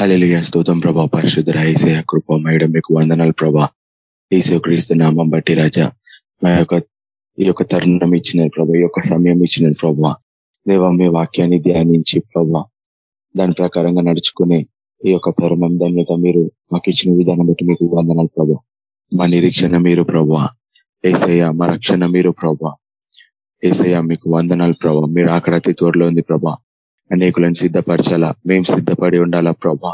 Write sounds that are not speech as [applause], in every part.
హలలియ స్తోతం ప్రభా. పరిశుద్ధ ఏసే కృప మేడం మీకు వందనాలు ప్రభా. ఏసే క్రీస్తు నామం బట్టి రాజా మా యొక్క ఈ యొక్క తరుణం ఇచ్చిన ప్రభా ఈ యొక్క సమయం ఇచ్చిన ప్రభా. దేవ మీ వాక్యాన్ని ధ్యానించి ప్రభా దాని ప్రకారంగా నడుచుకునే ఈ యొక్క తరుణం ధన్యత మీరు మాకు ఇచ్చిన విధానం బట్టి మీకు వందనాలు ప్రభా. మా నిరీక్షణ మీరు ప్రభా. ఏసయ్య మా రక్షణ మీరు ప్రభా. ఏసయ్య మీకు వందనాలు ప్రభా. మీరు అక్కడ అతి త్వరలో ఉంది ప్రభా. అనేకులను సిద్ధపరచాలా? మేము సిద్ధపడి ఉండాలా ప్రభా?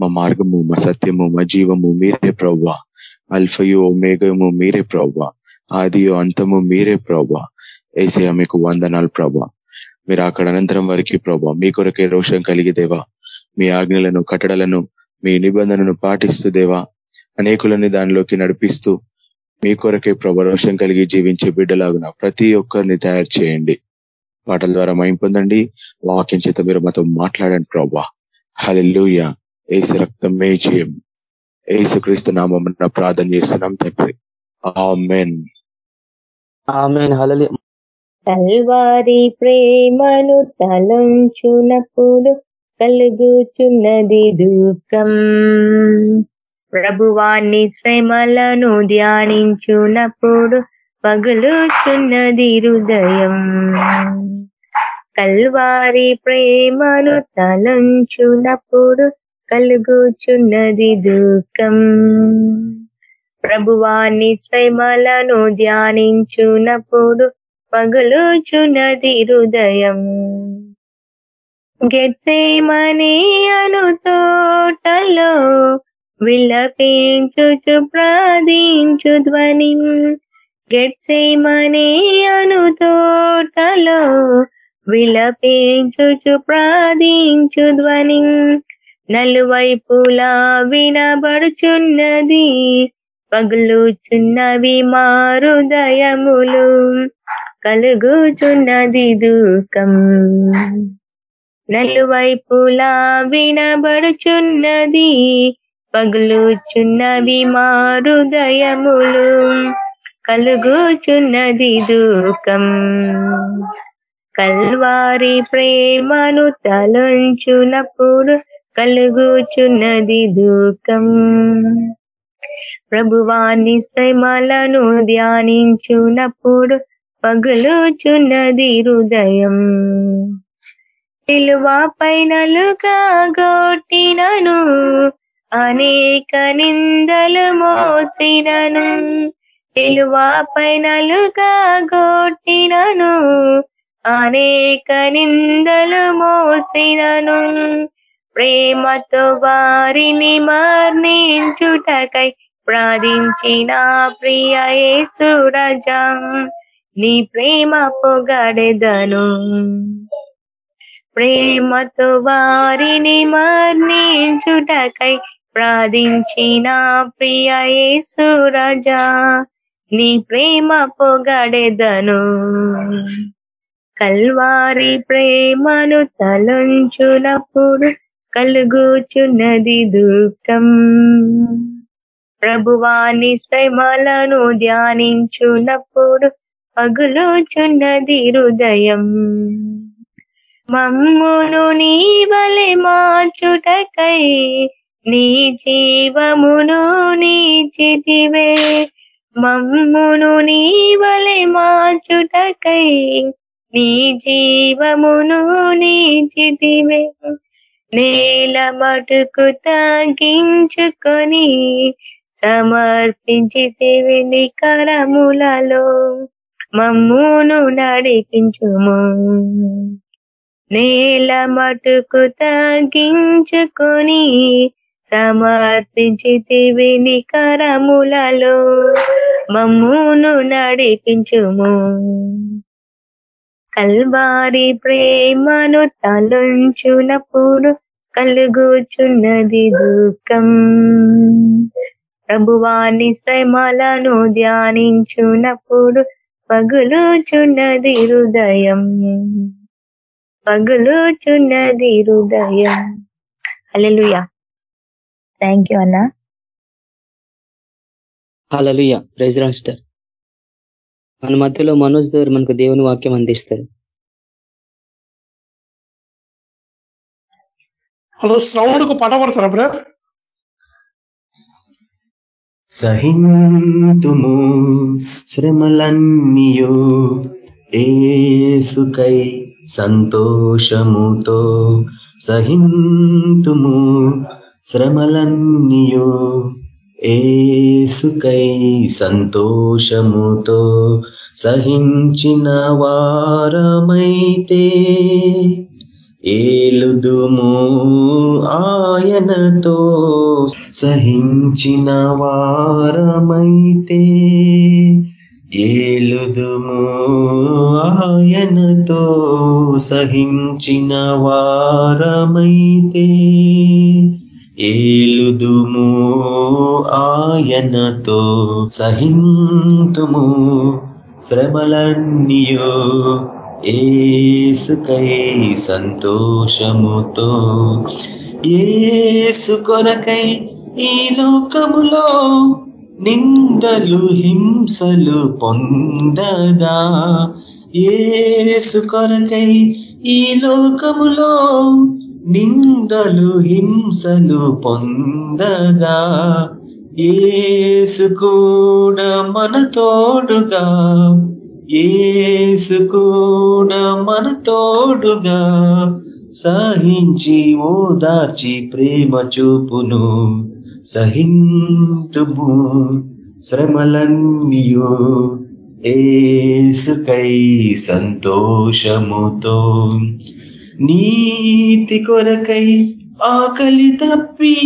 మా మార్గము మా సత్యము మా జీవము మీరే ప్రవ్వా అల్ఫయు మేఘము మీరే ప్రవ్వా ఆదియో అంతము మీరే ప్రవ్వా ఏసయ మీకు వందనాలు ప్రభా. మీరు అక్కడ అనంతరం వరకు ప్రభా మీ కొరకే రోషం కలిగి దేవా. మీ ఆజ్ఞలను కట్టడలను మీ నిబంధనను పాటిస్తూ దేవా. అనేకులని దానిలోకి నడిపిస్తూ మీ కొరకే ప్రభ రోషం కలిగి జీవించే బిడ్డలాగున ప్రతి ఒక్కరిని తయారు చేయండి. పాటల ద్వారా మైం పొందండి. వాక్యం చేత మీరు మాతో మాట్లాడండి ప్రభా. హలెల్లుయ ఏసు రక్తం మేచేయం ఏసు క్రీస్తు నామం ప్రార్థన చేస్తున్నాం తండ్రి. ఆమెన్ తల్వారి ప్రేమను తలంచునప్పుడు కలుగుచున్నది దుఃఖం. ప్రభువాన్ని శ్రమలను ధ్యానించునప్పుడు పగులుచున్నది హృదయం. కల్వారి ప్రేమను తలంచునప్పుడు కలుగుచున్నది దుఃఖం. ప్రభువాన్ని శ్రమలను ధ్యానించునప్పుడు పగులుచున్నది హృదయం. గెట్సేమని అను తోటలో విలపించుచు ప్రాదించు ధ్వని. గెట్సేమని అను తోటలో విలపించుచు ప్రాదించు ధ్వని. నలువైపులా వినబడుచున్నది పగులుచున్నవి మారుదయములు కలుగుచున్నది దూకం నలువైపులా వినబడుచున్నది పగులుచున్నవి మారుదయములు కలుగుచున్నది దుఃఖం. కల్వారి ప్రేమను తలంచునప్పుడు కలుగుచున్నది దుఃఖం. ప్రభువాన్ని ప్రేమలను ధ్యానించునప్పుడు పగులుచున్నది హృదయం. సిలువ పైనలుగా గోటినను అనేక నిందలు మోసినను. సిలువ పైనలుగా గొట్టినను అనేక నిందలు మోసినను. ప్రేమతో వారిని మర్ణించుటకై ప్రార్థించిన ప్రియ యేసురజా నీ ప్రేమ పొగడెదను. ప్రేమతో వారిని మర్ణించుటకై ప్రార్థించిన ప్రియ యేసురజా నీ ప్రేమ పొగడెదను. కల్వారి ప్రేమను తలంచునప్పుడు కలుగుచున్నది దుఃఖం. ప్రభువాని ప్రేమలను ధ్యానించునప్పుడు పగులుచున్నది హృదయం. మమ్మును నీ వలె మార్చుటకై నీ జీవమును నీ చితివే. మమ్మును నీ వలె మార్చుటకై నీ జీవమును నీచితివే నేల మటుకు తగ్గించుకొని సమర్పించితివి నికరములలో మమ్మును నడిపించుము. నేల మటుకు తగ్గించుకొని సమర్పించితివి నికరములలో మమ్మును నడిపించుము. కల్వారి ప్రేమను తలంచునప్పుడు కలుగుచున్నది దుఃఖం. ప్రభువాని శ్రమలను ధ్యానించునప్పుడు పగులుచున్నది హృదయం. పగులుచున్నది హృదయం. అల్లెలుయా థ్యాంక్ యూ అన్నా. హలలుయ ప్రైజ్ రాస్టర్ మన మధ్యలో మనోజ్ గారు మనకు దేవుని వాక్యం అందిస్తారు. హలో శ్రవణకు పాట పడతారా బ్రదర్? సహింతుము శ్రమలన్నీయు ఏసుకై సంతోషముతో సహింతుము శ్రమలన్నీయు ఏసుకై సంతోషముతో సహించిన వారమైతే ఏలుదుము ఆయనతో సహించిన వారమైతే ఏలుదుము ఆయనతో సహించిన వారమైతే ఏలుదుము ఆయనతో సహింతుము. శ్రమలన్నీయో ఏసుకై సంతోషముతో. ఏసు కొరకై ఈ లోకములో నిందలు హింసలు పొందగా. ఏసు కొరకై ఈ లోకములో నిందలు హింసలు పొందగా ఏసు కూడా మన తోడుగా ఏసు కూడా మన తోడుగా సహించి ఓదార్చి ప్రేమ చూపును సహింతుము. శ్రమలన్నియో ఏసుకై సంతోషముతో నీతి కొరకై ఆకలి తప్పి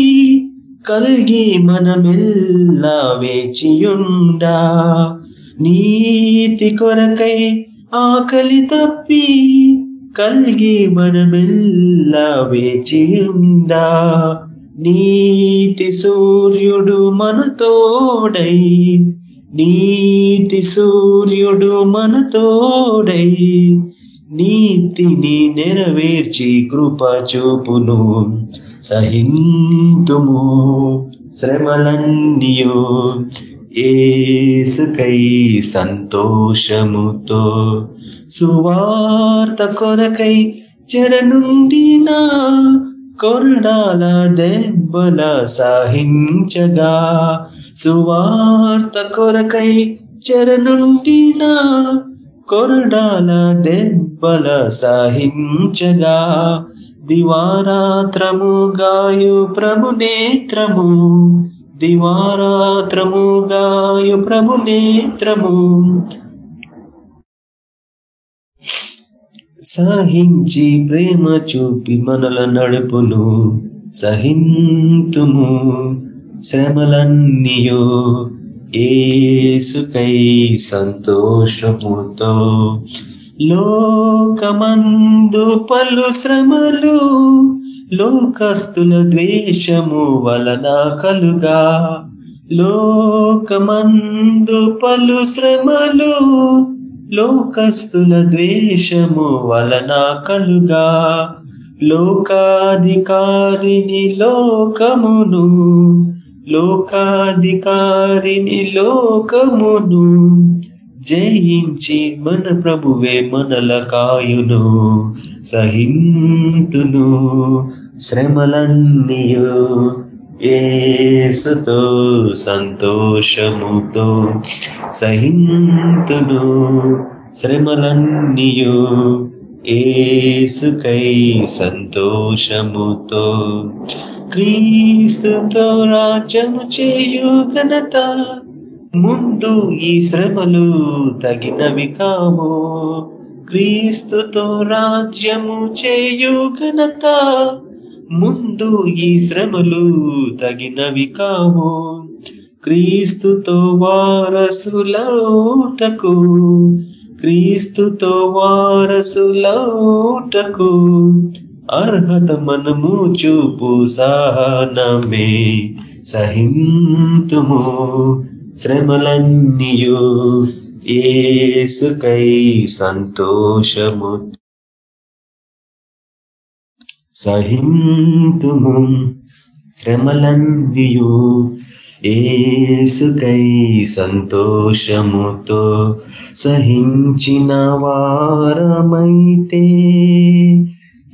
కలిగి మనమెల్లా వేచియుండా. నీతి కొరకై ఆకలి తప్పి కలిగి మనమెల్లా వేచియుండా. నీతి సూర్యుడు మనతోడై నీతి సూర్యుడు మనతోడై నీతిని నెరవేర్చి కృప చూపును సహింతుము. శ్రమలన్నీయు ఏసుకై సంతోషముతో సువార్త కొరకై చెరనుండిన కొరడాల దెబ్బల సహించగా సువార్త కొరకై చెరనుండిన కొరడాల దెబ్బల సహించగా దివారాత్రము గాయు ప్రభు నేత్రము. దివారాత్రము గాయు ప్రభు నేత్రము. సహించి ప్రేమ చూపి మనల నడుపును సహింతుము శ్రమలన్నీయో ఏసుకై సంతోషముతో లోకమందు పలు శ్రమలు లోకస్తుల ద్వేషము వలన కలుగా. లోకమందు పలు శ్రమలు లోకస్తుల ద్వేషము వలన కలుగా. లోకాధికారిని లోకమును లోకాధికారిని లోకమును జయించి మన ప్రభువే మనల కాయును సహింతును. శ్రమలన్నీయు ఏసుతో సంతోషముతో సహింతును. శ్రమలన్నీయు ఏసుకై సంతోషముతో క్రీస్తుతో రాజ్యము చేయు ఘనత. ముందు ఈ శ్రమలు తగినవి కావు. క్రీస్తుతో రాజ్యము చేయు ఘనత. ముందు ఈ శ్రమలు తగినవి కావు. క్రీస్తుతో వారసులౌటకు క్రీస్తుతో వారసులౌటకు అర్హత మనము చూపు సహనమే సహింతుము శ్రమలన్నీయు ఏసుకై సంతోషము సహింతుము శ్రమలన్నీయు ఏసుకై సంతోషముతో సహించిన వారమైతే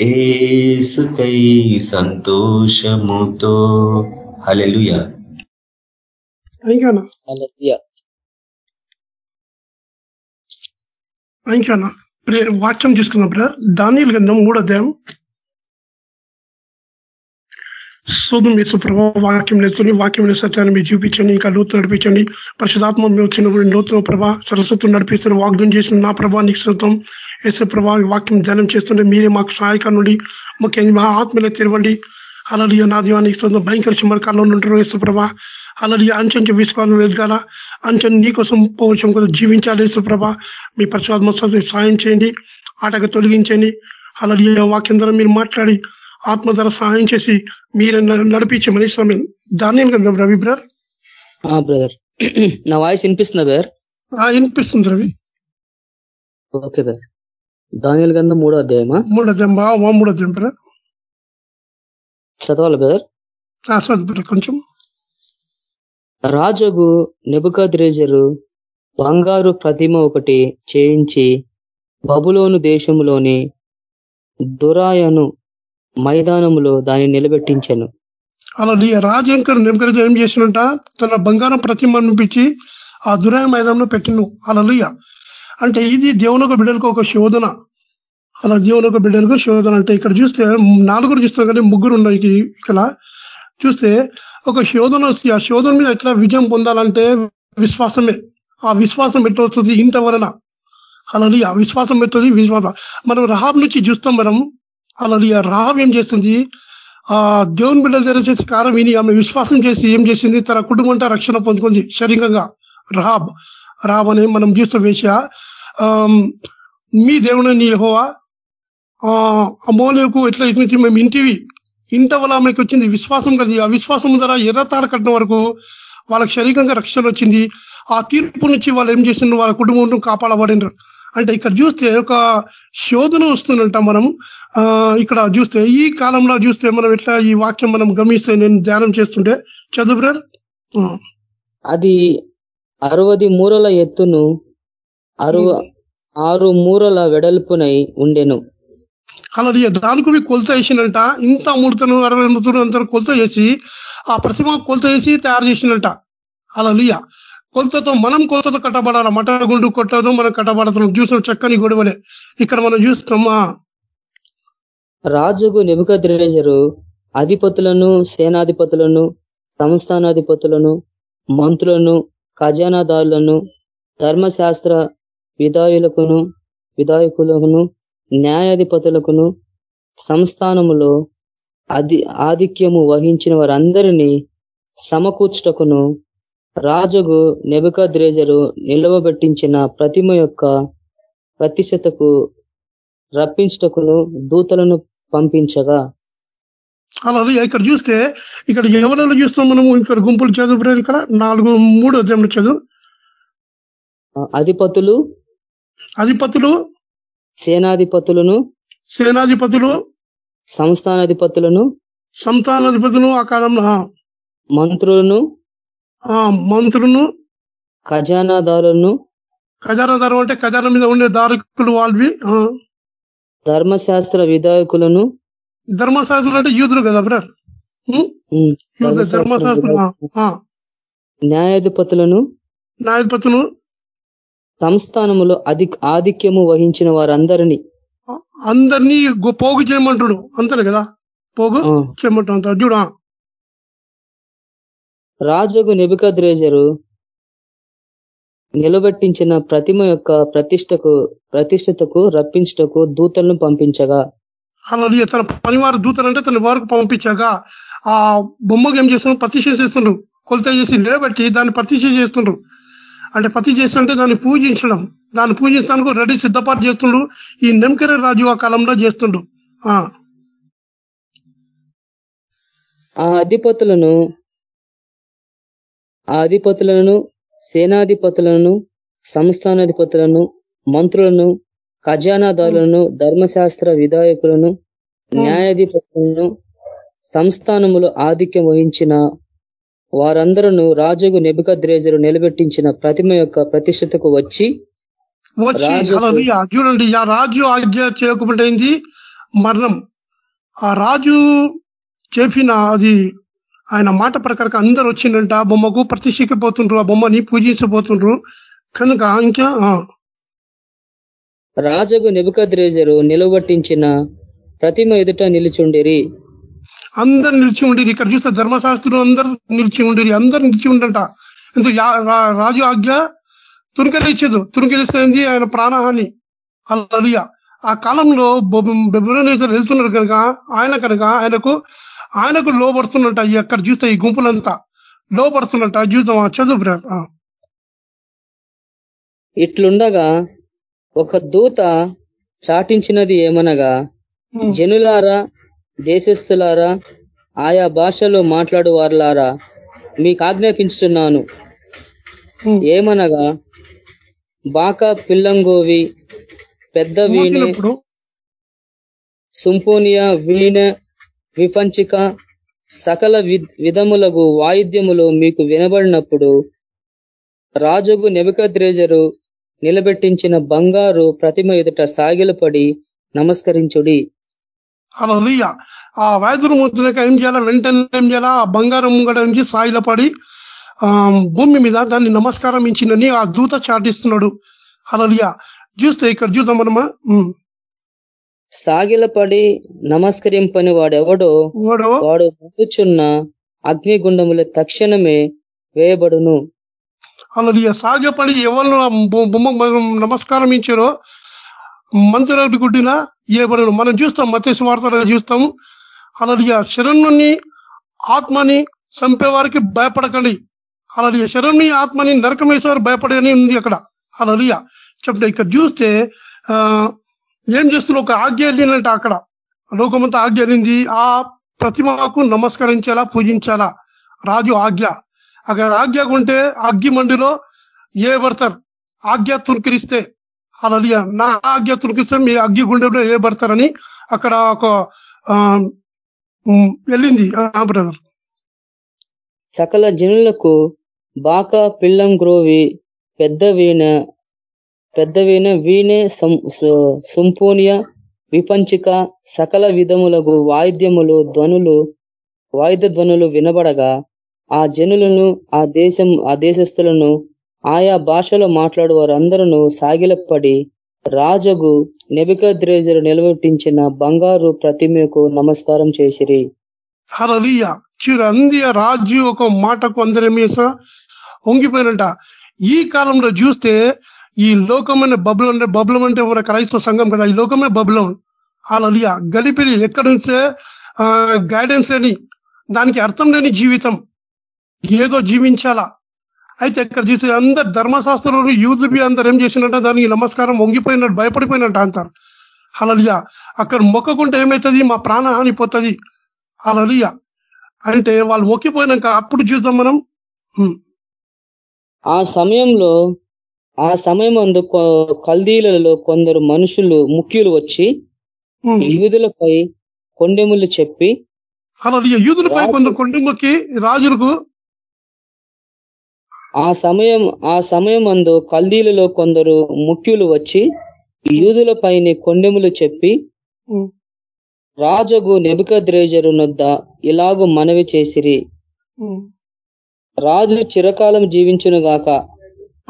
ఏసుకై సంతోషముతో. హలెలుయ ఇంకానా హల్లెలూయా. ఇంకానా ప్రే వాక్యం తీసుకున్నాం బ్రదర్. దానియలు గంధం మూడో అధ్యాయం. శోధం వేసు ప్రభావ వాక్యం నేర్చుకుని వాక్యం సత్యాన్ని మీరు చూపించండి ఇంకా లోతు నడిపించండి. పరిశుధాత్మ మీరు వచ్చినప్పుడు లోతు ప్రభా సరస్వతం నడిపిస్తున్న వాగ్దం చేసిన నా ప్రభా నీకు శృతం వేసే ప్రభా వాక్యం ధ్యానం చేస్తుంటే మీరే మాకు సహాయక నుండి ముఖ్యంగా మా ఆత్మలో తెరవండి. అలలియ నా దీవానికి శృతం భయంకర చిమ్మరకాల్లో ఉంటారు వేసు ప్రభా. అలలియ అంచెంచు విశ్వాసం ఎదగాల. అంచెం నీకోసం పౌరుషం కోసం జీవించాలి సుప్రభ మీ పరిశుధాత్మ సాయం చేయండి. ఆటగా తొలగించండి. అలలియ వాక్యం ద్వారా మీరు మాట్లాడి ఆత్మ ధర సహాయం చేసి మీరు నడిపించే మనిషి సమయం దాన్ని కదా రవి బ్రదర్? బ్రదర్. [clears throat] నా వాయిస్ వినిపిస్తుందా బ్రదర్? వినిపిస్తుంది రవి. Okay brother. దానియల్ గంధం మూడో అధ్యాయమా? మూడు అధ్యాయం మూడు అధ్యాయం బ్రదర్ చదవాలి బ్రదర్? కొంచెం. రాజగు నెబుకద్రేజరు బంగారు ప్రతిమ ఒకటి చేయించి బబులోను దేశంలోని దురాయను మైదానములో దాన్ని నిలబెట్టించాను. అలా రాజంకర్ నిమ్మకరజ ఏం చేసినట్ట తన బంగారం ప్రతిమ అనిపించి ఆ దురాయ మైదానంలో పెట్టిను అలలుయ అంటే ఇది దేవుని ఒక బిడ్డలకు ఒక శోధన. అలా దేవుని ఒక బిడ్డలకు శోధన. అంటే ఇక్కడ చూస్తే నాలుగురు చూస్తాం కానీ ముగ్గురు ఉన్నాయి ఇక్కడ. చూస్తే ఒక శోధన వస్తుంది. ఆ శోధన మీద ఎట్లా విజయం పొందాలంటే విశ్వాసమే. ఆ విశ్వాసం ఎట్లా వస్తుంది? ఇంట వలన. అలాది ఆ విశ్వాసం పెడుతుంది విశ్వాసం. మనం రహాబ్ నుంచి చూస్తాం మనం. అలాది ఆ రహాబ్ ఏం చేస్తుంది? ఆ దేవుని బిడ్డలు దగ్గర చేసి కారం విని ఆమె విశ్వాసం చేసి ఏం చేసింది? తన కుటుంబంతో రక్షణ పొందుకుంది శరీరంగా. రహాబ్. రహాబ్ అని మనం చూస్తాం వేష Um, మీ దేవుడు నీ హోవా అమోలకు ఎట్లా ఇచ్చి మేము ఇంటివి. ఇంట వల్ల ఆమెకు వచ్చింది విశ్వాసం కలిగి ఆ విశ్వాసం ద్వారా ఎర్ర తాడ కట్టిన వరకు వాళ్ళకి శరీరంగా రక్షణ వచ్చింది. ఆ తీర్పు నుంచి వాళ్ళు ఏం చేసిన వాళ్ళ కుటుంబం కాపాడబడినారు. అంటే ఇక్కడ చూస్తే ఒక శోధన వస్తుందంట మనం ఆ ఇక్కడ చూస్తే ఈ కాలంలో చూస్తే మనం ఎట్లా ఈ వాక్యం మనం గమనిస్తే నేను ధ్యానం చేస్తుంటే చదువు బ్రర్ అది అరవది మూరల ఎత్తును అరవ ఆరు మూరల వెడల్పునై ఉండెను. అలా దానికి కొలత వేసినట్ట ఇంత ముడతను అరవై ముడతను అంత కొలత చేసి ఆ ప్రతిమ కొలత చేసి తయారు చేసినట్ట అలా లియ కొలతతో మనం కొలతతో కట్టబడాలి? మట గుండు కొట్టదు మనం కట్టబడుతున్నాం చూసిన చక్కని గొడవలే. ఇక్కడ మనం చూస్తామా? రాజుకు నిబుకద్రేజరు అధిపతులను సేనాధిపతులను సంస్థానాధిపతులను మంత్రులను ఖజానాదారులను ధర్మశాస్త్ర విధాయులకును విధాయకులను న్యాయాధిపతులకును సంస్థానములో అధి ఆధిక్యము వహించిన వారందరినీ సమకూర్చుటకును రాజుగు నెబుకద్రేజరు నిలవబెట్టించిన ప్రతిమ యొక్క ప్రతిశతకు రప్పించుటకును దూతలను పంపించగా. అలా ఇక్కడ చూస్తే ఇక్కడ ఎవరెవరు చూస్తాం మనము ఇక్కడ గుంపులు చదువు ఇక్కడ నాలుగు మూడు అధ్యాయంలో చదువు. అధిపతులు అధిపతులు? సేనాధిపతులను సేనాధిపతులు? సంస్థానాధిపతులను సంతానాధిపతులు ఆ కాలంలో మంత్రులను మంత్రులను ఖజానాదారులను ఖజానాదారు అంటే ఖజానా మీద ఉండే దారకులు వాళ్ళవి ధర్మశాస్త్ర విధాయకులను ధర్మశాస్త్రులు అంటే యూదులు కదా బ్రర్ ధర్మశాస్త్రం న్యాయాధిపతులను సంస్థానములో అధి ఆధిక్యము వహించిన వారందరినీ అందరినీ పోగు చేయమంటాడు. అంతే కదా? పోగు చేయమంటాడు చూడ రాజుకు నెబికద్రేజరు నిలబెట్టించిన ప్రతిమ యొక్క ప్రతిష్టకు ప్రతిష్టతకు రప్పించటకు దూతలను పంపించగా. అలా తన పనివారు దూతలు అంటే తన వారికి పంపించాక ఆ బొమ్మకు ఏం చేస్తున్నారు ప్రతిష్ట చేస్తుండ్రు. కొలత చేసి నిలబెట్టి దాన్ని ప్రతిష్ట చేస్తుండ్రు. అంటే పతి చేస్తుంటే దాన్ని పూజించడం. దాన్ని పూజించడానికి రెడీ సిద్ధపాటు చేస్తుండ్రు ఈ నెంకెర రాజు ఆ కాలంలో చేస్తుండ్రు ఆ అధిపతులను ఆ అధిపతులను సేనాధిపతులను సంస్థానాధిపతులను మంత్రులను ఖజానాదారులను ధర్మశాస్త్ర విధాయకులను న్యాయాధిపతులను సంస్థానములు ఆధిక్యం వహించిన వారందరూ రాజుగు నెబుకద్రేజరు నిలబెట్టించిన ప్రతిమ యొక్క ప్రతిష్టతకు వచ్చి రాజుకు-. చూడండి ఆ రాజు ఆజ్ఞ చేయకుండా ఏంది మరణం. ఆ రాజు చెప్పిన అది ఆయన మాట ప్రకారం అందరు వచ్చిందంట ఆ బొమ్మకు ప్రతిష్ఠికపోతుండ్రు ఆ బొమ్మని పూజించబోతుండ్రు. కనుక ఇంకా ఆ, రాజుగు నెబుకద్రేజరు నిలబట్టించిన ప్రతిమ ఎదుట నిలిచుండిరి. అందరు నిలిచి ఉండేది ఇక్కడ చూస్తే ధర్మశాస్త్రులు అందరు నిలిచి ఉండేది అందరు నిలిచి ఉండంట. ఎందుకు రాజు ఆజ్ఞ తునికరించదు తునికరిస్తుంది ఆయన ప్రాణహాని. అల్లలియ ఆ కాలంలో బెబ్రనేజర్ వెళ్తున్నారు కనుక ఆయన కనుక ఆయనకు ఆయనకు లోపడుతున్నట్ట అక్కడ చూస్తే ఈ గుంపులంతా లోపడుతున్నట్ట చూద్దాం ఆ చదువు బ్రదర్. ఇట్లుండగా ఒక దూత చాటించినది ఏమనగా జనులారా దేశస్థులారా ఆయా భాషలో మాట్లాడు వారులారా మీకు ఆజ్ఞాపించుతున్నాను. ఏమనగా బాక పిల్లంగోవి పెద్ద వీణె సుంపోనియా వీణ విపంచిక సకల వి- విధములగు వాయిద్యములు మీకు వినబడినప్పుడు రాజుగు నెబుకద్రేజరు నిలబెట్టించిన బంగారు ప్రతిమ ఎదుట సాగిలపడి నమస్కరించుడి ఆ వైద్యులు ముద్రక ఏం చేయాలా? వెంటనే ఏం చేయాలా? ఆ బంగారం ముంగడ నుంచి సాయిల పడి ఆ భూమి మీద దాన్ని నమస్కారం ఇచ్చిందని ఆ దూత చాటిస్తున్నాడు. అలలియ చూస్తే ఇక్కడ చూద్దాం మనమా. సాగిలపడి నమస్కరింపని వాడెవడో? వాడు? వాడు మండుచున్న అగ్నిగుండముల తక్షణమే వేయబడును. అలలియ సాగపడి ఎవరు బొమ్మ నమస్కారం ఇచ్చారో మంత్రులకు గుడ్డిన ఏబడను మనం చూస్తాం మత్స్య వార్తలు చూస్తాము అలలియ శరణుని ఆత్మని చంపేవారికి భయపడకండి. అలలియ శరణుని ఆత్మని నరకం వేసేవారు భయపడని ఉంది అక్కడ. అలలియ. చెప్తే ఇక్కడ చూస్తే ఆ ఏం చేస్తున్న ఒక ఆజ్ఞ వెళ్ళినట్ట అక్కడ. లోకమంతా ఆజ్ఞ వెళ్ళింది ఆ ప్రతిమకు నమస్కరించాలా పూజించాలా? రాజు ఆజ్ఞ. అక్కడ ఆజ్ఞ ఉంటే అగ్గి మండిలో ఏ పడతారు ఆజ్ఞ తుర్కిరిస్తే అలలియ నా ఆజ్ఞ తుర్కిస్తే మీ అగ్గి గుండెలో ఏ పడతారని అక్కడ ఒక ఆ, వెళ్ళింది బ్రదర్ సకల జనులకు బాక పిల్లం గ్రోవి పెద్ద వీణ పెద్ద వీణ వీణే సం- విపంచిక సకల విధములకు వాయిద్యములు ధ్వనులు వాయిద్య ధ్వనులు వినబడగా ఆ జనులను ఆ దేశం ఆ దేశస్థులను ఆయా భాషలో మాట్లాడు వారందరూ సాగిలపడి రాజగు నెబికద్రేజరు నిలబెట్టించిన బంగారు ప్రతిమకు నమస్కారం చేసిరి. హలలియ చూడు రాజు ఒక మాటకు అందరమేస వంగిపోయినట. ఈ కాలంలో చూస్తే ఈ లోకమైన బబులం అంటే బబులం అంటే మన క్రైస్తవ సంఘం కదా ఈ లోకమే బబులం హలలియ గలిపిరి ఎక్కడి నుంచే గైడెన్స్ లేని దానికి అర్థం లేని జీవితం. ఏదో జీవించాలా? అయితే ఇక్కడ చూస్తే అందరు ధర్మశాస్త్రులు యూత్ బి అందరు ఏం చేసినట్ట దానికి నమస్కారం వంగిపోయినట్టు భయపడిపోయినట్టు అంటారు. హలలియ అక్కడ మొక్కకుంటే ఏమవుతుంది మా ప్రాణహాని పోతుంది అలలియ అంటే వాళ్ళు ఒక్కిపోయినాక అప్పుడు చూద్దాం మనం. ఆ సమయంలో ఆ సమయం అందు కల్దీలలో కొందరు మనుషులు ముఖ్యులు వచ్చి. యూదులపై కొండెములు చెప్పి అలలియ యూదులపై రాజు- కొంత కొండముకి రాజులకు ఆ సమయం ఆ సమయం అందు కల్దీలలో కొందరు ముఖ్యులు వచ్చి యూదులపైని కొండెములు చెప్పి రాజగు నెబుకద్రేజరు నొద్ద ఇలాగు మనవి చేసిరి. రాజు చిరకాలం జీవించునుగాక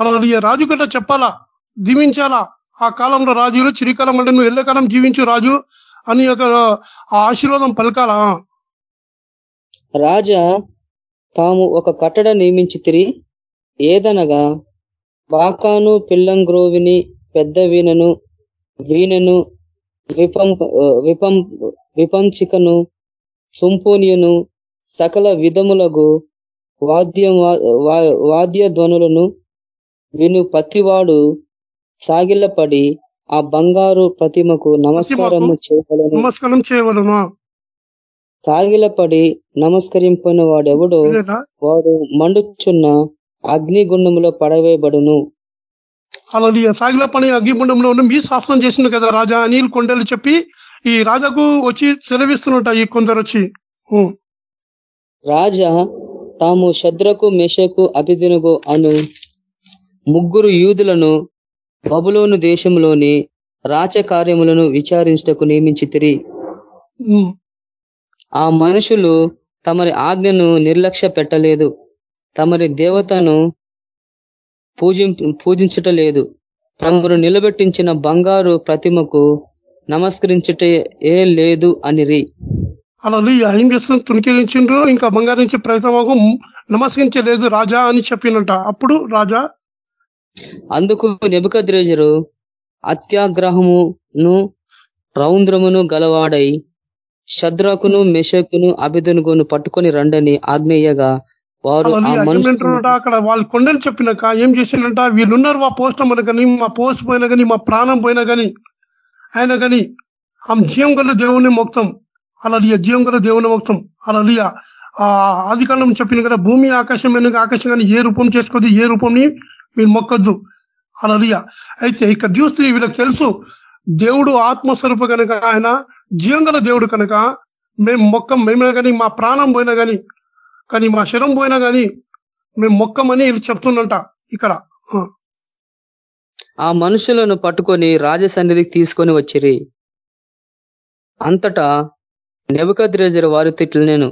అలలియ రాజు గట్ట చెప్పాలా? దీవించాలా? ఆ కాలంలో రాజులు చిరికాలం అంటే నువ్వు ఎల్లకాలం జీవించు రాజు అని ఒక ఆశీర్వాదం పలకాలా? రాజా తాము ఒక కట్టడ నియమించితిరి ఏదనగా బాకాను పిల్లంగ్రోవిని పెద్ద వీణను వీణను విపం విపం విపంచికను సుంపోనియను సకల విధములగు వాద్య వాద్య ధ్వనులను విను పతివాడు సాగిలపడి ఆ బంగారు ప్రతిమకు నమస్కారము చేయగలను నమస్కారం చేయవలను సాగిలపడి నమస్కరింపని వాడెవడో? వాడు మండుచున్న అగ్నిగుండములో పడవేయబడును అలా సాగిల పని అగ్నిగుండంలో ఉన్న మీ శాసనం చేసిండు కదా రాజా అనిల్ కొండలు చెప్పి ఈ రాజాకు వచ్చి సెలవిస్తున్నట ఈ కొందరు వచ్చి. రాజా తాము శద్రకు మెషకు అభిదినుగు అను ముగ్గురు యూదులను బబులోను దేశంలోని రాచకార్యములను విచారించటకు నియమించితిరి. ఆ మనుషులు తమరి ఆజ్ఞను నిర్లక్ష్య పెట్టలేదు తమరి దేవతను పూజి పూజించుటలేదు. తమరు నిలబెట్టించిన బంగారు ప్రతిమకు నమస్కరించుట ఏ లేదు అనిరి. అలా ఏం చేస్తున్నారు తుణికిరించిండ్రు? ఇంకా బంగారు నుంచి ప్రయత్నకు నమస్కరించలేదు రాజా అని చెప్పినట. అప్పుడు రాజా? అందుకు నెబుకద్రేజరు అత్యాగ్రహమును రౌంద్రమును గలవాడై శద్రాకును మెషకును అభిధనుగును పట్టుకొని రండని ఆజ్ఞేయగా వారు అక్కడ వాళ్ళు కొండలు చెప్పినాక ఏం చేసిండంట వీళ్ళున్నారు మా పోస్ట్ మన కానీ మా పోస్ట్ పోయినా కానీ మా ప్రాణం పోయినా కానీ ఆయన కానీ ఆ జీవం గల దేవుని మొక్తం. అలా జీవం గల దేవుని మొక్తం. అలా ఆ ఆదికాండం చెప్పిన కదా భూమి ఆకాశం వెనుక ఆకాశం కానీ ఏ రూపం చేసుకోదు ఏ రూపంని మీరు మొక్కొద్దు. అలా అయితే ఇక్కడ చూస్తే వీళ్ళకి తెలుసు దేవుడు ఆత్మస్వరూప కనుక ఆయన జీవం గల దేవుడు కనుక మేము మొక్కం మేమైనా కానీ మా ప్రాణం పోయినా కానీ కానీ మా శరం పోయినా కానీ మేము మొక్కమని వీళ్ళు చెప్తుండంట ఇక్కడ. ఆ. మనుషులను పట్టుకొని రాజసన్నిధికి తీసుకొని వచ్చిరి. అంతటా నెబుకద్రేజరు వారి తిట్లు నేను.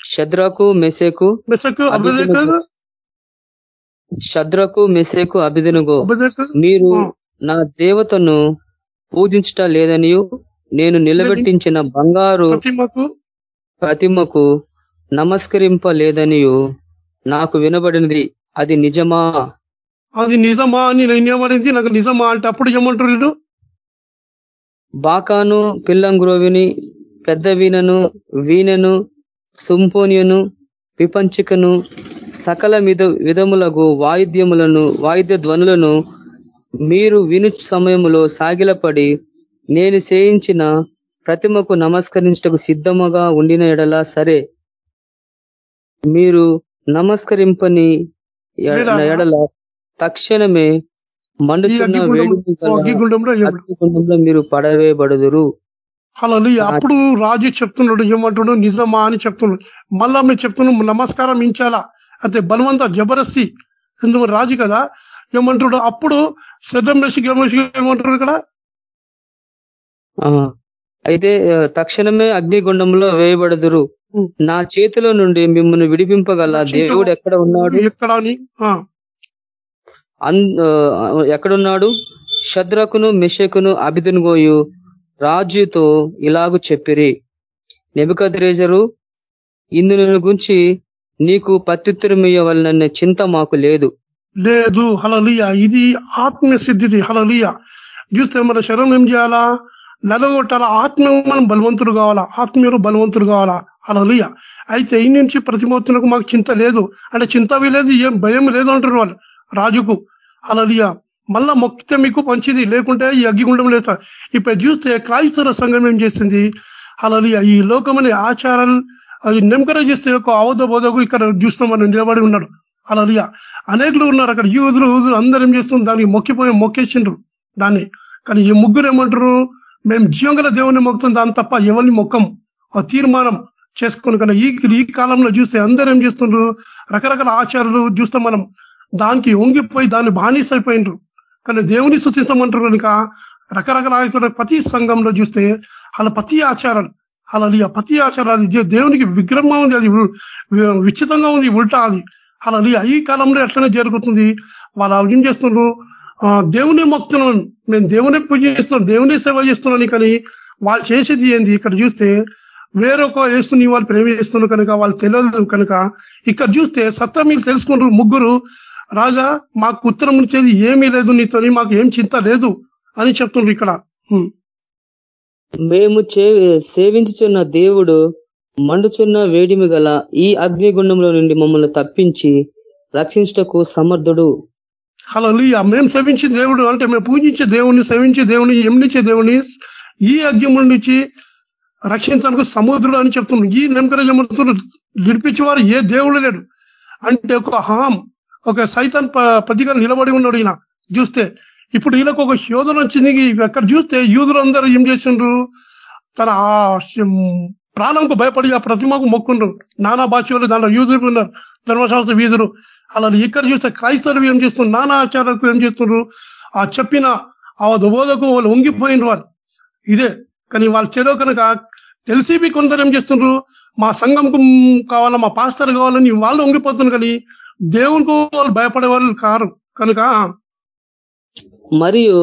శద్రకు మెసేకు శద్రకు మెసేకు అభిషేక. మీరు నా దేవతను పూజించట లేదనియు నేను నిలబెట్టించిన బంగారు ప్రతిమకు నమస్కరింపలేదనియు. నాకు వినబడినది అది నిజమా? అది నిజమా అని నేను ఏమడింది నాకు నిజమా అంటే అప్పుడు ఏమంటారు వీళ్ళు బాకాను పిల్లంగ్రోవిని పెద్ద వీణను వీణను సుంపోనియను విపంచికను సకల విధ విధములకు వాయిద్యములను వాయిద్య ధ్వనులను మీరు విను సమయములో సాగిలపడి నేను చేయించిన ప్రతిమకు నమస్కరించటకు సిద్ధముగా ఉండిన ఎడల సరే. మీరు నమస్కరింపని ఎడల తక్షణమే మండుచున్న మీరు పడవేయబడుదురు. అలా అప్పుడు రాజు చెప్తున్నాడు ఏమంటాడు నిజమా అని చెప్తున్నాడు. మళ్ళా మేము చెప్తున్నాం నమస్కారం ఇంచాలా అయితే బలవంత జబరస్తి ఎందుకు? రాజు కదా. ఏమంటాడు అప్పుడు శ్రద్ధం వేసి ఏమంటాడు ఇక్కడ? ఆ, అయితే తక్షణమే అగ్నిగుండంలో వేయబడుదురు. నా చేతిలో నుండి మిమ్మల్ని విడిపింపగల దేవుడు ఎక్కడ ఉన్నాడు? ఎక్కడ ఎక్కడున్నాడు? శద్రకును మెషకును అభిదునుగోయు రాజుతో ఇలాగు చెప్పిరి. నెబుకద్రేజరు ఇందును గురించి నీకు ప్రత్యుత్తరమియ్యవలననే చింత మాకు లేదు. లేదు. హలలియ ఇది ఆత్మీయ సిద్ధిది. హలలియ చూస్తే మన శరీరం ఏం చేయాలా? నలగొట్టాలా ఆత్మీయ మనం బలవంతుడు కావాలా? ఆత్మీయులు బలవంతుడు కావాలా? హలలియ అయితే ఈ నుంచి ప్రతిమూర్తులకు మాకు చింత లేదు. అంటే చింత లేదు ఏం భయం లేదు అంటారు వాళ్ళు రాజుకు. హలలియ మళ్ళా మొక్కితే మీకు మంచిది లేకుంటే ఈ అగ్గిగుండం లేదు ఇప్పుడు చూస్తే క్రైస్తవ సంఘం ఏం చేసింది? హలలియ ఈ లోకమనే ఆచారాలు అది నెంకర చేస్తే ఒక అవధ బోధకు ఇక్కడ చూస్తున్నాం మనం నిలబడి ఉన్నాడు. అలలియ. అనేకులు ఉన్నారు అక్కడ. యూదులు యూదులు అందరూ ఏం చేస్తున్నారు? దానికి మొక్కిపోయి మొక్కేసిండ్రు దాన్ని. కానీ ఈ ముగ్గురు ఏమంటారు? మేము జీవంగల దేవుని మొక్కుతాం దాని తప్ప ఎవరిని మొక్కం? ఆ తీర్మానం. చేసుకొని కానీ ఈ ఈ కాలంలో చూస్తే అందరూ ఏం చేస్తుండ్రు? రకరకాల ఆచారాలు చూస్తాం మనం. దానికి ఒంగిపోయి దాన్ని బానిసైపోయినరు కానీ దేవుని సూచిస్తామంటారు కనుక రకరకాల ఆచారాలు ప్రతి సంఘంలో చూస్తే అలా ప్రతి ఆచారాలు అలా ప్రతి ఆచారాలు అది దేవునికి విగ్రహంగా ఉంది. అది విచితంగా ఉంది ఉల్టా అది. అలా ఈ కాలంలో ఎట్లనే జరుగుతుంది? వాళ్ళు ఏం చేస్తున్నారు ఆ, దేవుని మొక్తున్నాను మేము దేవుని పూజ చేస్తున్నాం దేవుని సేవ చేస్తున్నాను కానీ వాళ్ళు చేసేది ఏంది? ఇక్కడ చూస్తే వేరొక యేసుని వాళ్ళు ప్రేమిస్తున్నారు కనుక వాళ్ళు తెలియదు కనుక ఇక్కడ చూస్తే సత్తా మీరు తెలుసుకుంటారు ముగ్గురు రాజా మాకు ఉత్తరం ఇచ్చేది ఏమీ లేదు నీతోని మాకు ఏం చింత లేదు అని చెప్తుండ్రు ఇక్కడ. మేము సేవించుచున్న దేవుడు మండుచున్న వేడిమి గల ఈ అగ్నిగుండంలో నుండి మమ్మల్ని తప్పించి రక్షించటకు సమర్థుడు. అలా మేము సేవించే దేవుడు అంటే మేము పూజించే దేవుని సేవించే దేవుని ఎమ్నిచ్చే దేవుని ఈ అగ్నిముల నుంచి రక్షించడానికి సముద్రుడు అని చెప్తున్నాడు ఈ నెమ్మకరాజు ఏమంటున్నాడు విడిపించేవారు ఏ దేవుడు లేడు. అంటే ఒక హాం ఒక సైతాన్ పదిగా నిలబడి ఉన్నాడు ఈయన. చూస్తే ఇప్పుడు వీళ్ళకు ఒక శోధన వచ్చింది. అక్కడ చూస్తే యూదులు అందరూ ఏం చేసిండ్రు? తన ఆ ప్రాణంకు భయపడి ఆ ప్రతిమకు మొక్కుండ్రు. నానా భాషలు దాంట్లో యూదులు ఉన్నారు. ధర్మశాస్త్ర వీధులు. అలా ఇక్కడ చూస్తే క్రైస్తవులు ఏం చేస్తున్నారు నానా ఆచారాలకు ఏం చేస్తున్నారు ఆ చెప్పిన ఆ బోధకు వాళ్ళు వంగిపోయిన వారు ఇదే కానీ వాళ్ళ చెరో కనుక తెలిసి మీ కొందరు ఏం చేస్తున్నారు మా సంఘంకు కావాలా మా పాస్టర్ కావాలని వాళ్ళు వంగిపోతున్నారు కానీ దేవునికి వాళ్ళు భయపడే వాళ్ళు కారు. కనుక మరియు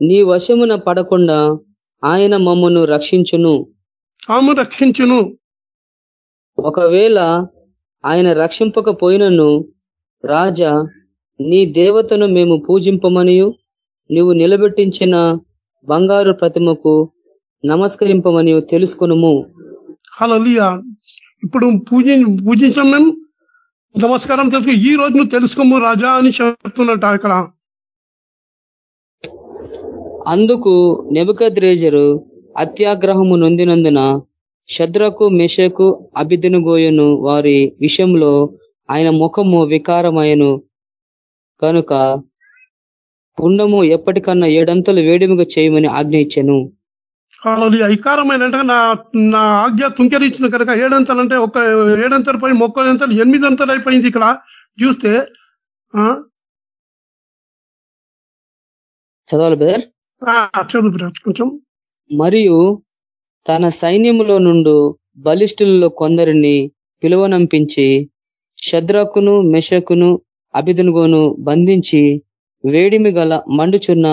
నీ వశమున పడకుండా ఆయన మమ్మను రక్షించును. ఆమె రక్షించును. ఒకవేళ ఆయన రక్షింపకపోయినను రాజా నీ దేవతను మేము పూజింపమనియు నీవు నిలబెట్టించిన బంగారు ప్రతిమకు నమస్కరింపమని తెలుసుకును అలా ఇప్పుడు పూజ పూజించాం మేము నమస్కారం తెలుసు ఈ రోజు నువ్వు తెలుసుకోము రాజా అని చెప్తున్నట్ట ఇక్కడ అందుకు నెబద్రేజరు అత్యాగ్రహము నొందినందున శద్రకు మెషకు అభిదినుగోయును వారి విషయంలో ఆయన ముఖము వికారమయను కనుక పుండము ఎప్పటికన్నా ఏడంతలు వేడిముగా చేయమని ఆజ్ఞ ఇచ్చాను. ఐకారమైన నా నా ఆజ్ఞ తుంకెరిచ్చిన కనుక ఏడంతలు అంటే ఒక ఏడంతలు పోయి మొక్కడంతలు ఎనిమిది అంతలు అయిపోయింది ఇక్కడ. చూస్తే చదవాలి బ్రదర్? చదువు కొంచెం. మరియు తన సైన్యములో నుండు బలిష్ఠులలో కొందరిని పిలువనంపించి శద్రకును మెషకును అభిదునుగోను బంధించి వేడిమి గల మండుచున్న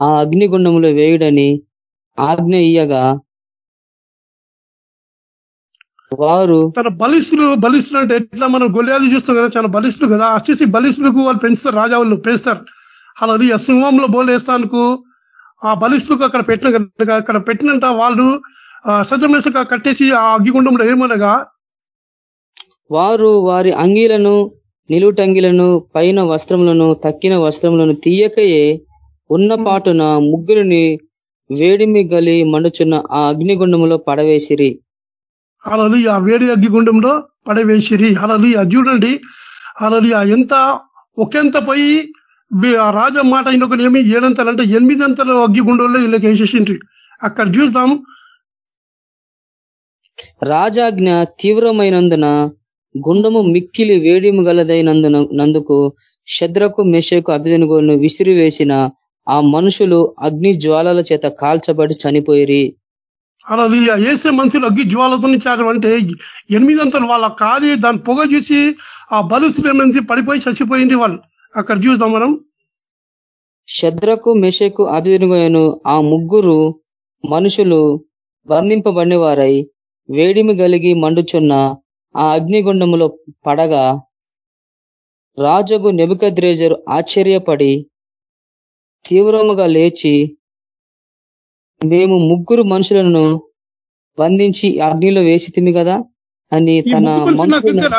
ఆ అగ్నిగుండములో వేయుడని ఆజ్ఞ ఇయ్యగా వారు తన బలిస్తులు బలిస్తులు అంటే ఎట్లా మనం గొల్లాలు చూస్తాం కదా చాలా బలిస్తులు కదా. వచ్చేసి బలిస్తులకు వాళ్ళు పెంచుతారు రాజా వాళ్ళు పెంచుతారు. అలా సింహంలో బోలేస్తానుకు ఆ బలిస్తులకు అక్కడ పెట్టిన అక్కడ పెట్టినంత వాళ్ళు సజ్జమేసక కట్టేసి ఆ అగ్గిగుండంలో ఏమనగా వారు వారి అంగీలను నిలుటంగిలను పైన వస్త్రములను తక్కిన వస్త్రములను తీయకయే ఉన్న పాటున ముగ్గురిని వేడిమి గలి మండుచున్న ఆ అగ్నిగుండములో పడవేసిరి. అలలి ఆ వేడి అగ్నిగుండంలో పడవేసిరి. అలలి చూడండి. అలలి ఎంత ఒకంత పోయి ఆ రాజ మాట ఇంకొక ఏమి ఏడంతలు అంటే ఎనిమిదంతలు అగ్గిగుండంలో వీళ్ళకి వేసేసిండ్రి. అక్కడ చూద్దాం. రాజాజ్ఞ తీవ్రమైనందున గుండము మిక్కిలి వేడిము గలదైనందున నందుకు శద్రకు మెషకు అభిదనుగోను విసిరివేసిన ఆ మనుషులు అగ్ని జ్వాలల చేత కాల్చబడి చనిపోయి అలా వేసే మనుషులు అగ్ని జ్వాలతో చారు అంటే ఎనిమిదంతలు వాళ్ళ కాలి దాని పొగ చూసి ఆ బలుసు పడిపోయి చచ్చిపోయింది వాళ్ళు. అక్కడ చూద్దాం మనం. శద్రకు మెషకు అభిదనుగోను ఆ ముగ్గురు మనుషులు బంధింపబడిన వారై వేడిమి కలిగి మండుచున్న ఆ అగ్నిగుండములో పడగా రాజగు నెబుకద్రేజరు ఆశ్చర్యపడి తీవ్రముగా లేచి మేము ముగ్గురు మనుషులను బంధించి అగ్నిలో వేసి కదా? అని తన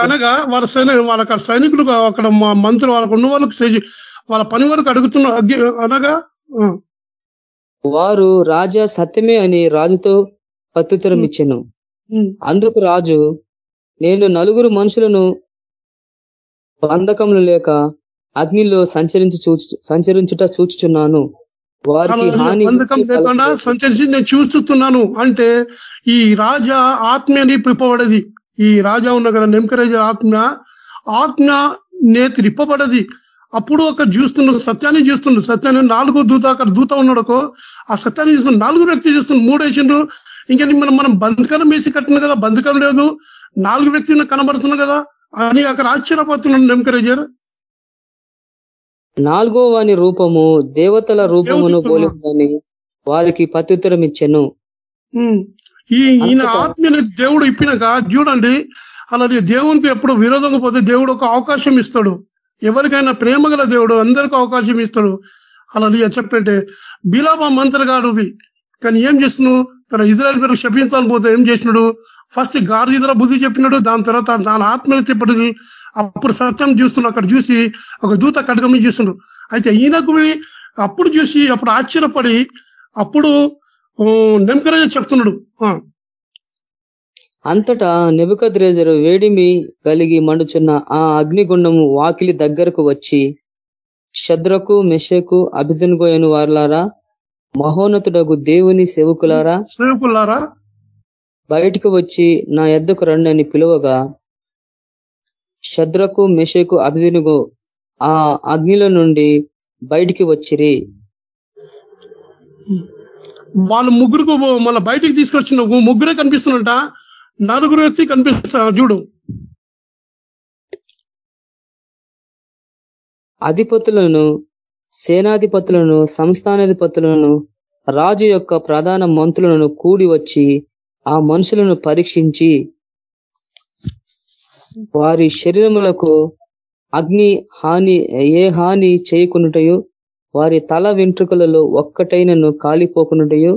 అనగా వాళ్ళ సైనిక వాళ్ళ సైనికులు అక్కడ మంత్రులు వాళ్ళకు ఉన్న వాళ్ళకి వాళ్ళ పని వరకు అడుగుతున్న అనగా వారు రాజా సత్యమే అని రాజుతో ప్రత్యుత్తరం ఇచ్చాను. అందుకు రాజు నేను నలుగురు మనుషులను బంధకములు లేక అగ్నిలో సంచరించి సంచరించుట చూచుచున్నాను. వారికి సంచరించి నేను చూస్తున్నాను. అంటే ఈ రాజా ఆత్మని పిప్పబడది ఈ రాజా ఉన్న కదా నెంకరేజ ఆత్మ. ఆత్మ నేతి రిప్పబడది. అప్పుడు అక్కడ చూస్తున్నాడు సత్యాన్ని చూస్తున్నాడు సత్యాన్ని నాలుగు దూత అక్కడ దూత ఉన్నాడుకో ఆ సత్యాన్ని చూస్తున్నాడు నాలుగు వ్యక్తి చూస్తున్నాడు మూడు వేసిండు ఇంకా మనం మనం బంధకరం వేసి కట్టిన కదా బంధకం లేదు. నాలుగు వ్యక్తులను కనబడుతున్నా కదా. అని అక్కడ ఆశ్చర్యపోతున్నాడు నెంకరేజర్ నాలుగో వాని రూపము దేవతల రూపమును పోలిందని వారికి ప్రత్యుత్తరం ఇచ్చాను. ఈయన ఆత్మీయ దేవుడు ఇప్పినాక చూడండి అలాగే దేవునికి ఎప్పుడు విరోధంగా పోతే దేవుడు ఒక అవకాశం ఇస్తాడు. ఎవరికైనా ప్రేమ గల దేవుడు అందరికీ అవకాశం ఇస్తాడు. అలా చెప్పంటే బిలాబా మంత్రగాడు కానీ ఏం చేస్తున్నావు? తన ఇజ్రాయల్ పేరు శపించాలని పోతే ఏం చేసినాడు? ఫస్ట్ గాడిదల బుద్ధి చెప్పినాడు దాని తర్వాత దాని ఆత్మీయ చెప్పినది అప్పుడు సత్యం చూస్తున్నాడు అక్కడ చూసి ఒక దూత కడగమని చూస్తున్నాడు అయితే ఈయనకు అప్పుడు చూసి అప్పుడు ఆశ్చర్యపడి అప్పుడు నెంకరేజ్ చెప్తున్నాడు. అంతటా నెబుకద్రేజరు వేడిమి కలిగి మండుచున్న ఆ అగ్నిగుండము వాకిలి దగ్గరకు వచ్చి శద్రకు మెషకు అభిదునుగోయను వారులారా మహోన్నతుడగు దేవుని సేవకులారా సేవకులారా బయటకు వచ్చి నా ఎద్దకు రండి అని పిలువగా శద్రకు మెషకు అభిదినుగో ఆ అగ్నిలో నుండి బయటికి వచ్చిరి. వాళ్ళు ముగ్గురు మళ్ళీ బయటికి తీసుకొచ్చిన ముగ్గురే కనిపిస్తున్నట. నలుగురు వ్యక్తి కనిపిస్తారు చూడు. అధిపతులను సేనాధిపతులను సంస్థానాధిపతులను రాజు యొక్క ప్రధాన మంత్రులను కూడి వచ్చి ఆ మనుషులను పరీక్షించి వారి శరీరములకు అగ్ని హాని ఏ హాని చేయకునుటయు వారి తల వెంట్రుకలలో ఒక్కటైనను కాలిపోకున్నటయో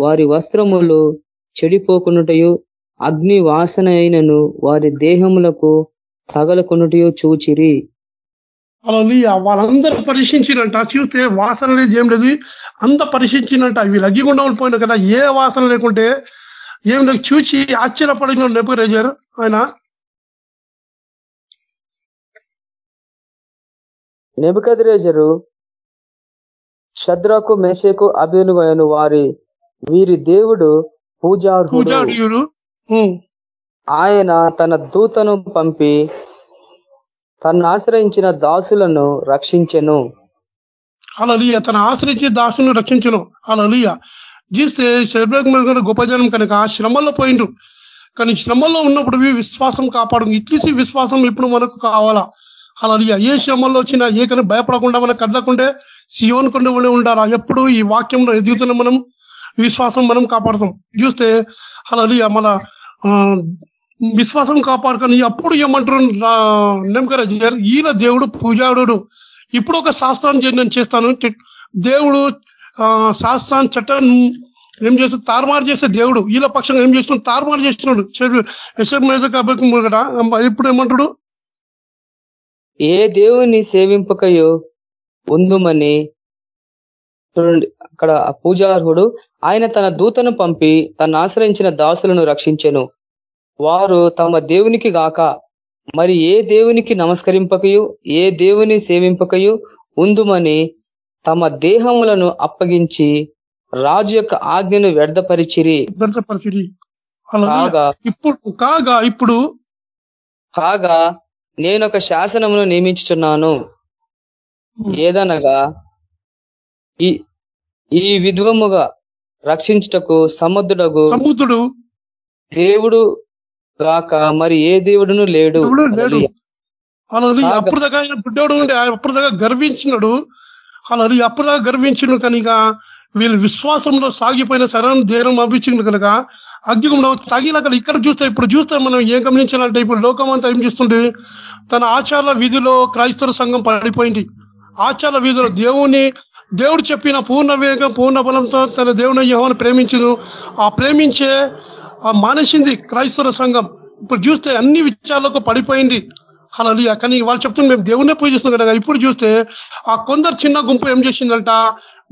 వారి వస్త్రములు చెడిపోకున్నటయో అగ్ని వాసన అయినను వారి దేహములకు తగలకున్నటయో చూచిరి. అలా వాళ్ళందరూ పరీక్షించినంట చూస్తే వాసన అనేది ఏం లేదు అంత పరీక్షించినంట వీళ్ళు అగ్గిగుండా పోయినారు కదా ఏ వాసన లేకుంటే ఏం లేదు చూచి ఆశ్చర్యపడిన నెప్పురేజారు ఆయన నెబుకద్రేజరు శద్రకు మేషకు అభినుగయను వారి వీరి దేవుడు పూజార్హుడు. ఆయన తన దూతను పంపి తను ఆశ్రయించిన దాసులను రక్షించెను. అలలియ తన ఆశ్రయించి దాసును రక్షించను. అలలియ చూస్తే శరీరం గొప్ప జనం కనుక శ్రమల్లో పోయిండ్రు. కానీ శ్రమల్లో ఉన్నప్పుడు విశ్వాసం కాపాడు ఇట్లీసి విశ్వాసం ఇప్పుడు మనకు కావాలా? అలా ఏ శ్రమల్లో వచ్చినా ఏ భయపడకుండా మనం కదలకుంటే సియోన్ కొండ ఉండాలా? ఎప్పుడు ఈ వాక్యంలో ఎదుగుతున్న మనం విశ్వాసం మనం కాపాడుతాం. చూస్తే అలా మన ఆ, విశ్వాసం కాపాడుకొని అప్పుడు ఏమంటారు? నెమ్మకరాజు ఈయన దేవుడు పూజాడు ఇప్పుడు ఒక శాస్త్రాన్ని నేను చేస్తాను. దేవుడు ఆ, శాస్త్రాన్ని చట్టాన్ని ఏం చేస్తాడు తారుమారు చేసే దేవుడు. వీళ్ళ పక్షంగా ఏం చేస్తున్నాడు? తారుమారు చేస్తున్నాడు. కాబట్టి ఇప్పుడు ఏమంటాడు? ఏ దేవుని సేవింపకయో ఉందుమని చూడండి. అక్కడ పూజార్హుడు ఆయన తన దూతను పంపి తను ఆశ్రయించిన దాసులను రక్షించెను. వారు తమ దేవునికి గాక. మరి ఏ దేవునికి నమస్కరింపకయు ఏ దేవుని సేవింపకయు ఉందుమని తమ దేహములను అప్పగించి రాజు యొక్క ఆజ్ఞను వ్యర్థపరిచిరి. కాగా ఇప్పుడు కాగా ఇప్పుడు కాగా నేనొక శాసనమును నియమించుచున్నాను. ఏదనగా ఈ ఈ విధ్వముగా రక్షించుటకు సముద్రుడగు సముద్రుడు దేవుడు గాక మరి ఏ దేవుడును లేడు. అప్పుడు దాకా ఆయన బుడ్డోడు ఉండే ఆయన అప్పుడు దాకా గర్వించినాడు. అలా అప్పుడు దాకా గర్వించిండు కనుక వీళ్ళు విశ్వాసంలో సాగిపోయిన సరైన ధైర్యం అనిపించింది కనుక అగ్నిగుండం తగిలక ఇక్కడ చూస్తే ఇప్పుడు చూస్తే మనం ఏం గమనించాలంటే ఇప్పుడు లోకం అంతా ఏం చేస్తుంది తన ఆచార విధిలో క్రైస్తవ సంఘం పడిపోయింది. ఆచార విధిలో దేవుని దేవుడు చెప్పిన పూర్ణ వేగం పూర్ణ బలంతో తన దేవుని యోహను ప్రేమించను. ఆ ప్రేమించే ఆ మానేసింది క్రైస్తవ సంఘం. ఇప్పుడు చూస్తే అన్ని విషయాలకు పడిపోయింది. అలా కానీ వాళ్ళు చెప్తుంది మేము దేవునే పూజిస్తున్నాం కదా. ఇప్పుడు చూస్తే ఆ కొందరు చిన్న గుంపు ఏం చేసిందంట?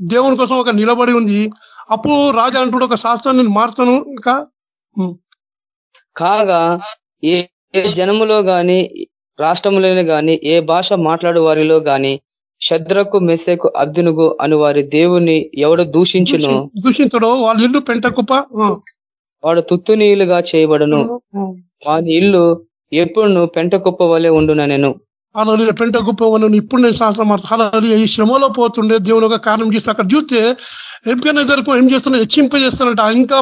దేవుని కోసం ఒక నిలబడి ఉంది. అప్పుడు రాజా అంటుడు ఒక శాస్త్రాన్ని నేను మారుతాను ఇంకా. కాగా ఏ జనములో గాని రాష్ట్రములోనే గాని ఏ భాష మాట్లాడు వారిలో గాని శద్రకు మెస్సేకు అబ్దునుగు అని వారి దేవుని ఎవడు దూషించును? దూషించడు. వాళ్ళ ఇల్లు పెంట కుప్ప ఆ. వాడు తుత్తునీయులుగా చేయబడును. వాని ఇల్లు ఎప్పుడు పెంట కుప్ప వలె ఉండున నేను అలా పెంట గొప్ప ఇప్పుడు నేను శాస్త్రం ఈ శ్రమలో పోతుండే దేవుని ఒక కారణం చేస్తే అక్కడ చూస్తే ఎప్పుడైనా జరుపు ఏం చేస్తున్నా? హెచ్చింపజేస్తానంట ఇంకా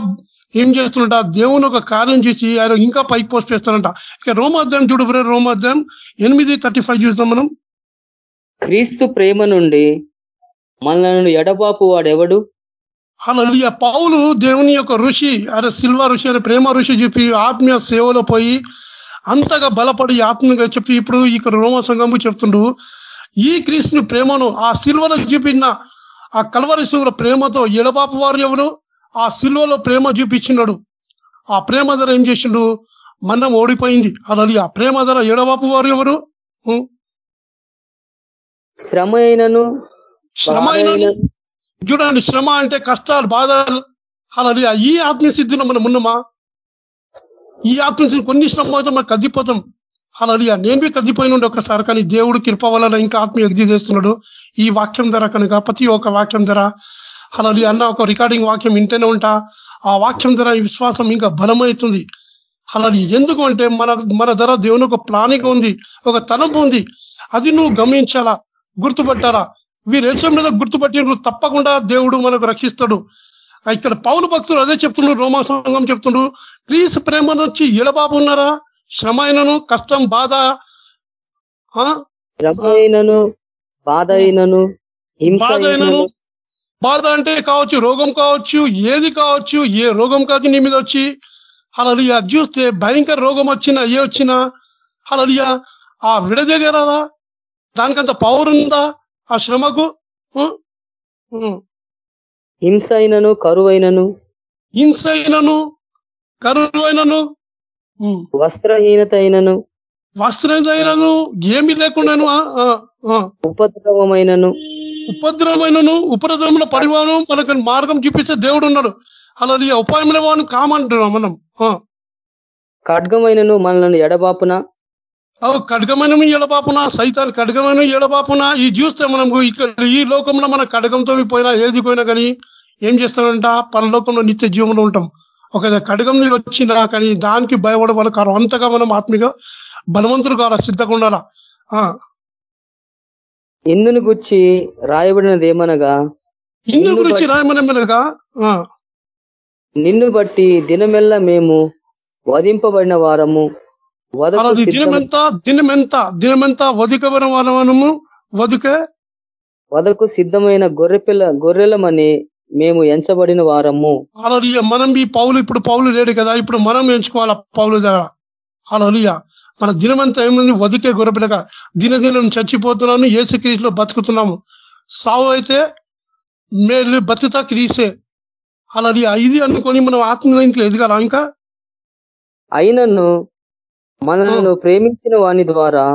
ఏం చేస్తున్నట దేవుని ఒక కార్యం చేసి ఆయన ఇంకా పైకి పోస్ట్ చేస్తానంట ఇక రోమాధ్యాయం చూడు బ్రదర్, రోమాధ్యాయం ఎనిమిది థర్టీ ఫైవ్ చూస్తాం మనం. క్రీస్తు ప్రేమ నుండి మనలను ఎడబాపు వాడెవడు? అలా పౌలు దేవుని యొక్క ఋషి అరే సిల్వ ఋషి అనే ప్రేమ ఋషి చెప్పి ఆత్మీయ సేవలో పోయి అంతగా బలపడి ఆత్మీయంగా చెప్పి ఇప్పుడు ఇక్కడ రోమ సంఘము చెప్తుండు ఈ క్రీస్తుని ప్రేమను ఆ సిల్వలో చూపిన ఆ కల్వరి శివుల ప్రేమతో ఎడబాపు వారు ఎవరు? ఆ సిల్వలో ప్రేమ చూపించినాడు. ఆ ప్రేమ ధర ఏం చేసిండు? మనం ఓడిపోయింది. అలా ఆ ప్రేమ ధర ఎడబాపు వారు ఎవరు. శ్రమ అయినను శ్రమ చూడండి శ్రమ అంటే కష్టాలు బాధలు. అలా ఈ ఆత్మీయ సిద్ధిలో మనం ఉన్నామా? ఈ ఆత్మ నుంచి కొన్ని శ్రమ అయితే మనం కదిపోతాం అలా నేను బి కదిపోయిన ఉండే ఒకసారి కానీ దేవుడు కృప వలన ఇంకా ఆత్మ ఎగ్జి చేస్తున్నాడు. ఈ వాక్యం ధర కనుక ప్రతి ఒక్క వాక్యం ధర అలా అన్న ఒక రికార్డింగ్ వాక్యం వింటేనే ఉంటా. ఆ వాక్యం ధర ఈ విశ్వాసం ఇంకా బలమవుతుంది. అలా ఎందుకు అంటే మన మన ధర దేవుని ఒక ప్లానింగ్ ఉంది ఒక తలంపు ఉంది. అది నువ్వు గమనించాలా? గుర్తుపట్టాలా? వీరు మీద గుర్తుపట్టి తప్పకుండా దేవుడు మనకు రక్షిస్తాడు. ఇక్కడ పౌరు భక్తులు అదే చెప్తుండ్రు రోమా సంఘం చెప్తుండ్రు క్రీస్ ప్రేమ నుంచి ఎడబాబు ఉన్నారా? శ్రమ అయినను కష్టం బాధ ఆ? శ్రమ అయినను బాధ అయినను బాధ అయినను బాధ అంటే కావచ్చు రోగం కావచ్చు ఏది కావచ్చు ఏ రోగం కాదు నీ మీద వచ్చి. అలలియ చూస్తే భయంకర రోగం వచ్చినా ఏ వచ్చినా అలలియ ఆ విడదగలదా దానికంత పవర్ ఉందా? ఆ శ్రమకు. హింస అయినను కరువైనను. హింస అయినను కరువు అయినను. వస్త్రహీనత అయినను ఏమి లేకుండాను. ఉపద్రవమైనను ఉపద్రవమైనను ఉపద్రవముల పరిమాణం మనకు మార్గం చూపిస్తే దేవుడు ఉన్నాడు అలాది ఉపాయముల వాడిని కామంటున్నాం మనం ఆ. ఖడ్గమైనను మనల్ని ఎడబాపున అవు ఖడ్గమైన ఎడబాపున సైతాన్ ఖడ్గమైన ఎడబాపున ఈ చూస్తే మనం ఇక్కడ ఈ లోకంలో మన ఖడ్గంతో పోయినా ఏది పోయినా కానీ ఏం చేస్తామంట పరలోకంలో నిత్య జీవంలో ఉంటాం ఒక ఖడ్గం వచ్చినా కానీ దానికి భయపడే వాళ్ళ కారణం అంతగా మనం ఆత్మిక బలవంతులు కావాలా ఆ. ఇందుని గుర్చి రాయబడినది ఏమనగా ఇన్ని గురించి రాయమనగా నిన్ను బట్టి దినమెల్ల మేము వధింపబడిన వారము దినమెంత దినమెంత దినమెంత వధికబడిన మనము వదుకే వదకు సిద్ధమైన గొర్రెపిల్ల గొర్రెలమని మేము ఎంచబడిన వారము. అలాది మనం ఈ పౌలు ఇప్పుడు పౌలు లేడు కదా ఇప్పుడు మనం ఎంచుకోవాలా పౌలు అలలియ మన దినమంతా ఏముంది? వదికే గొర్రెపిల్లగా. దినదినం చచ్చిపోతున్నాను ఏసుక్రీస్తులో బతుకుతున్నాము. సావు అయితే మేలు బతుతా క్రీసే. అలాది ఇది అనుకొని మనం ఆత్మీయంలో ఎదగాల ఇంకా? అయినను మనల్ని ప్రేమించిన వాని ద్వారా.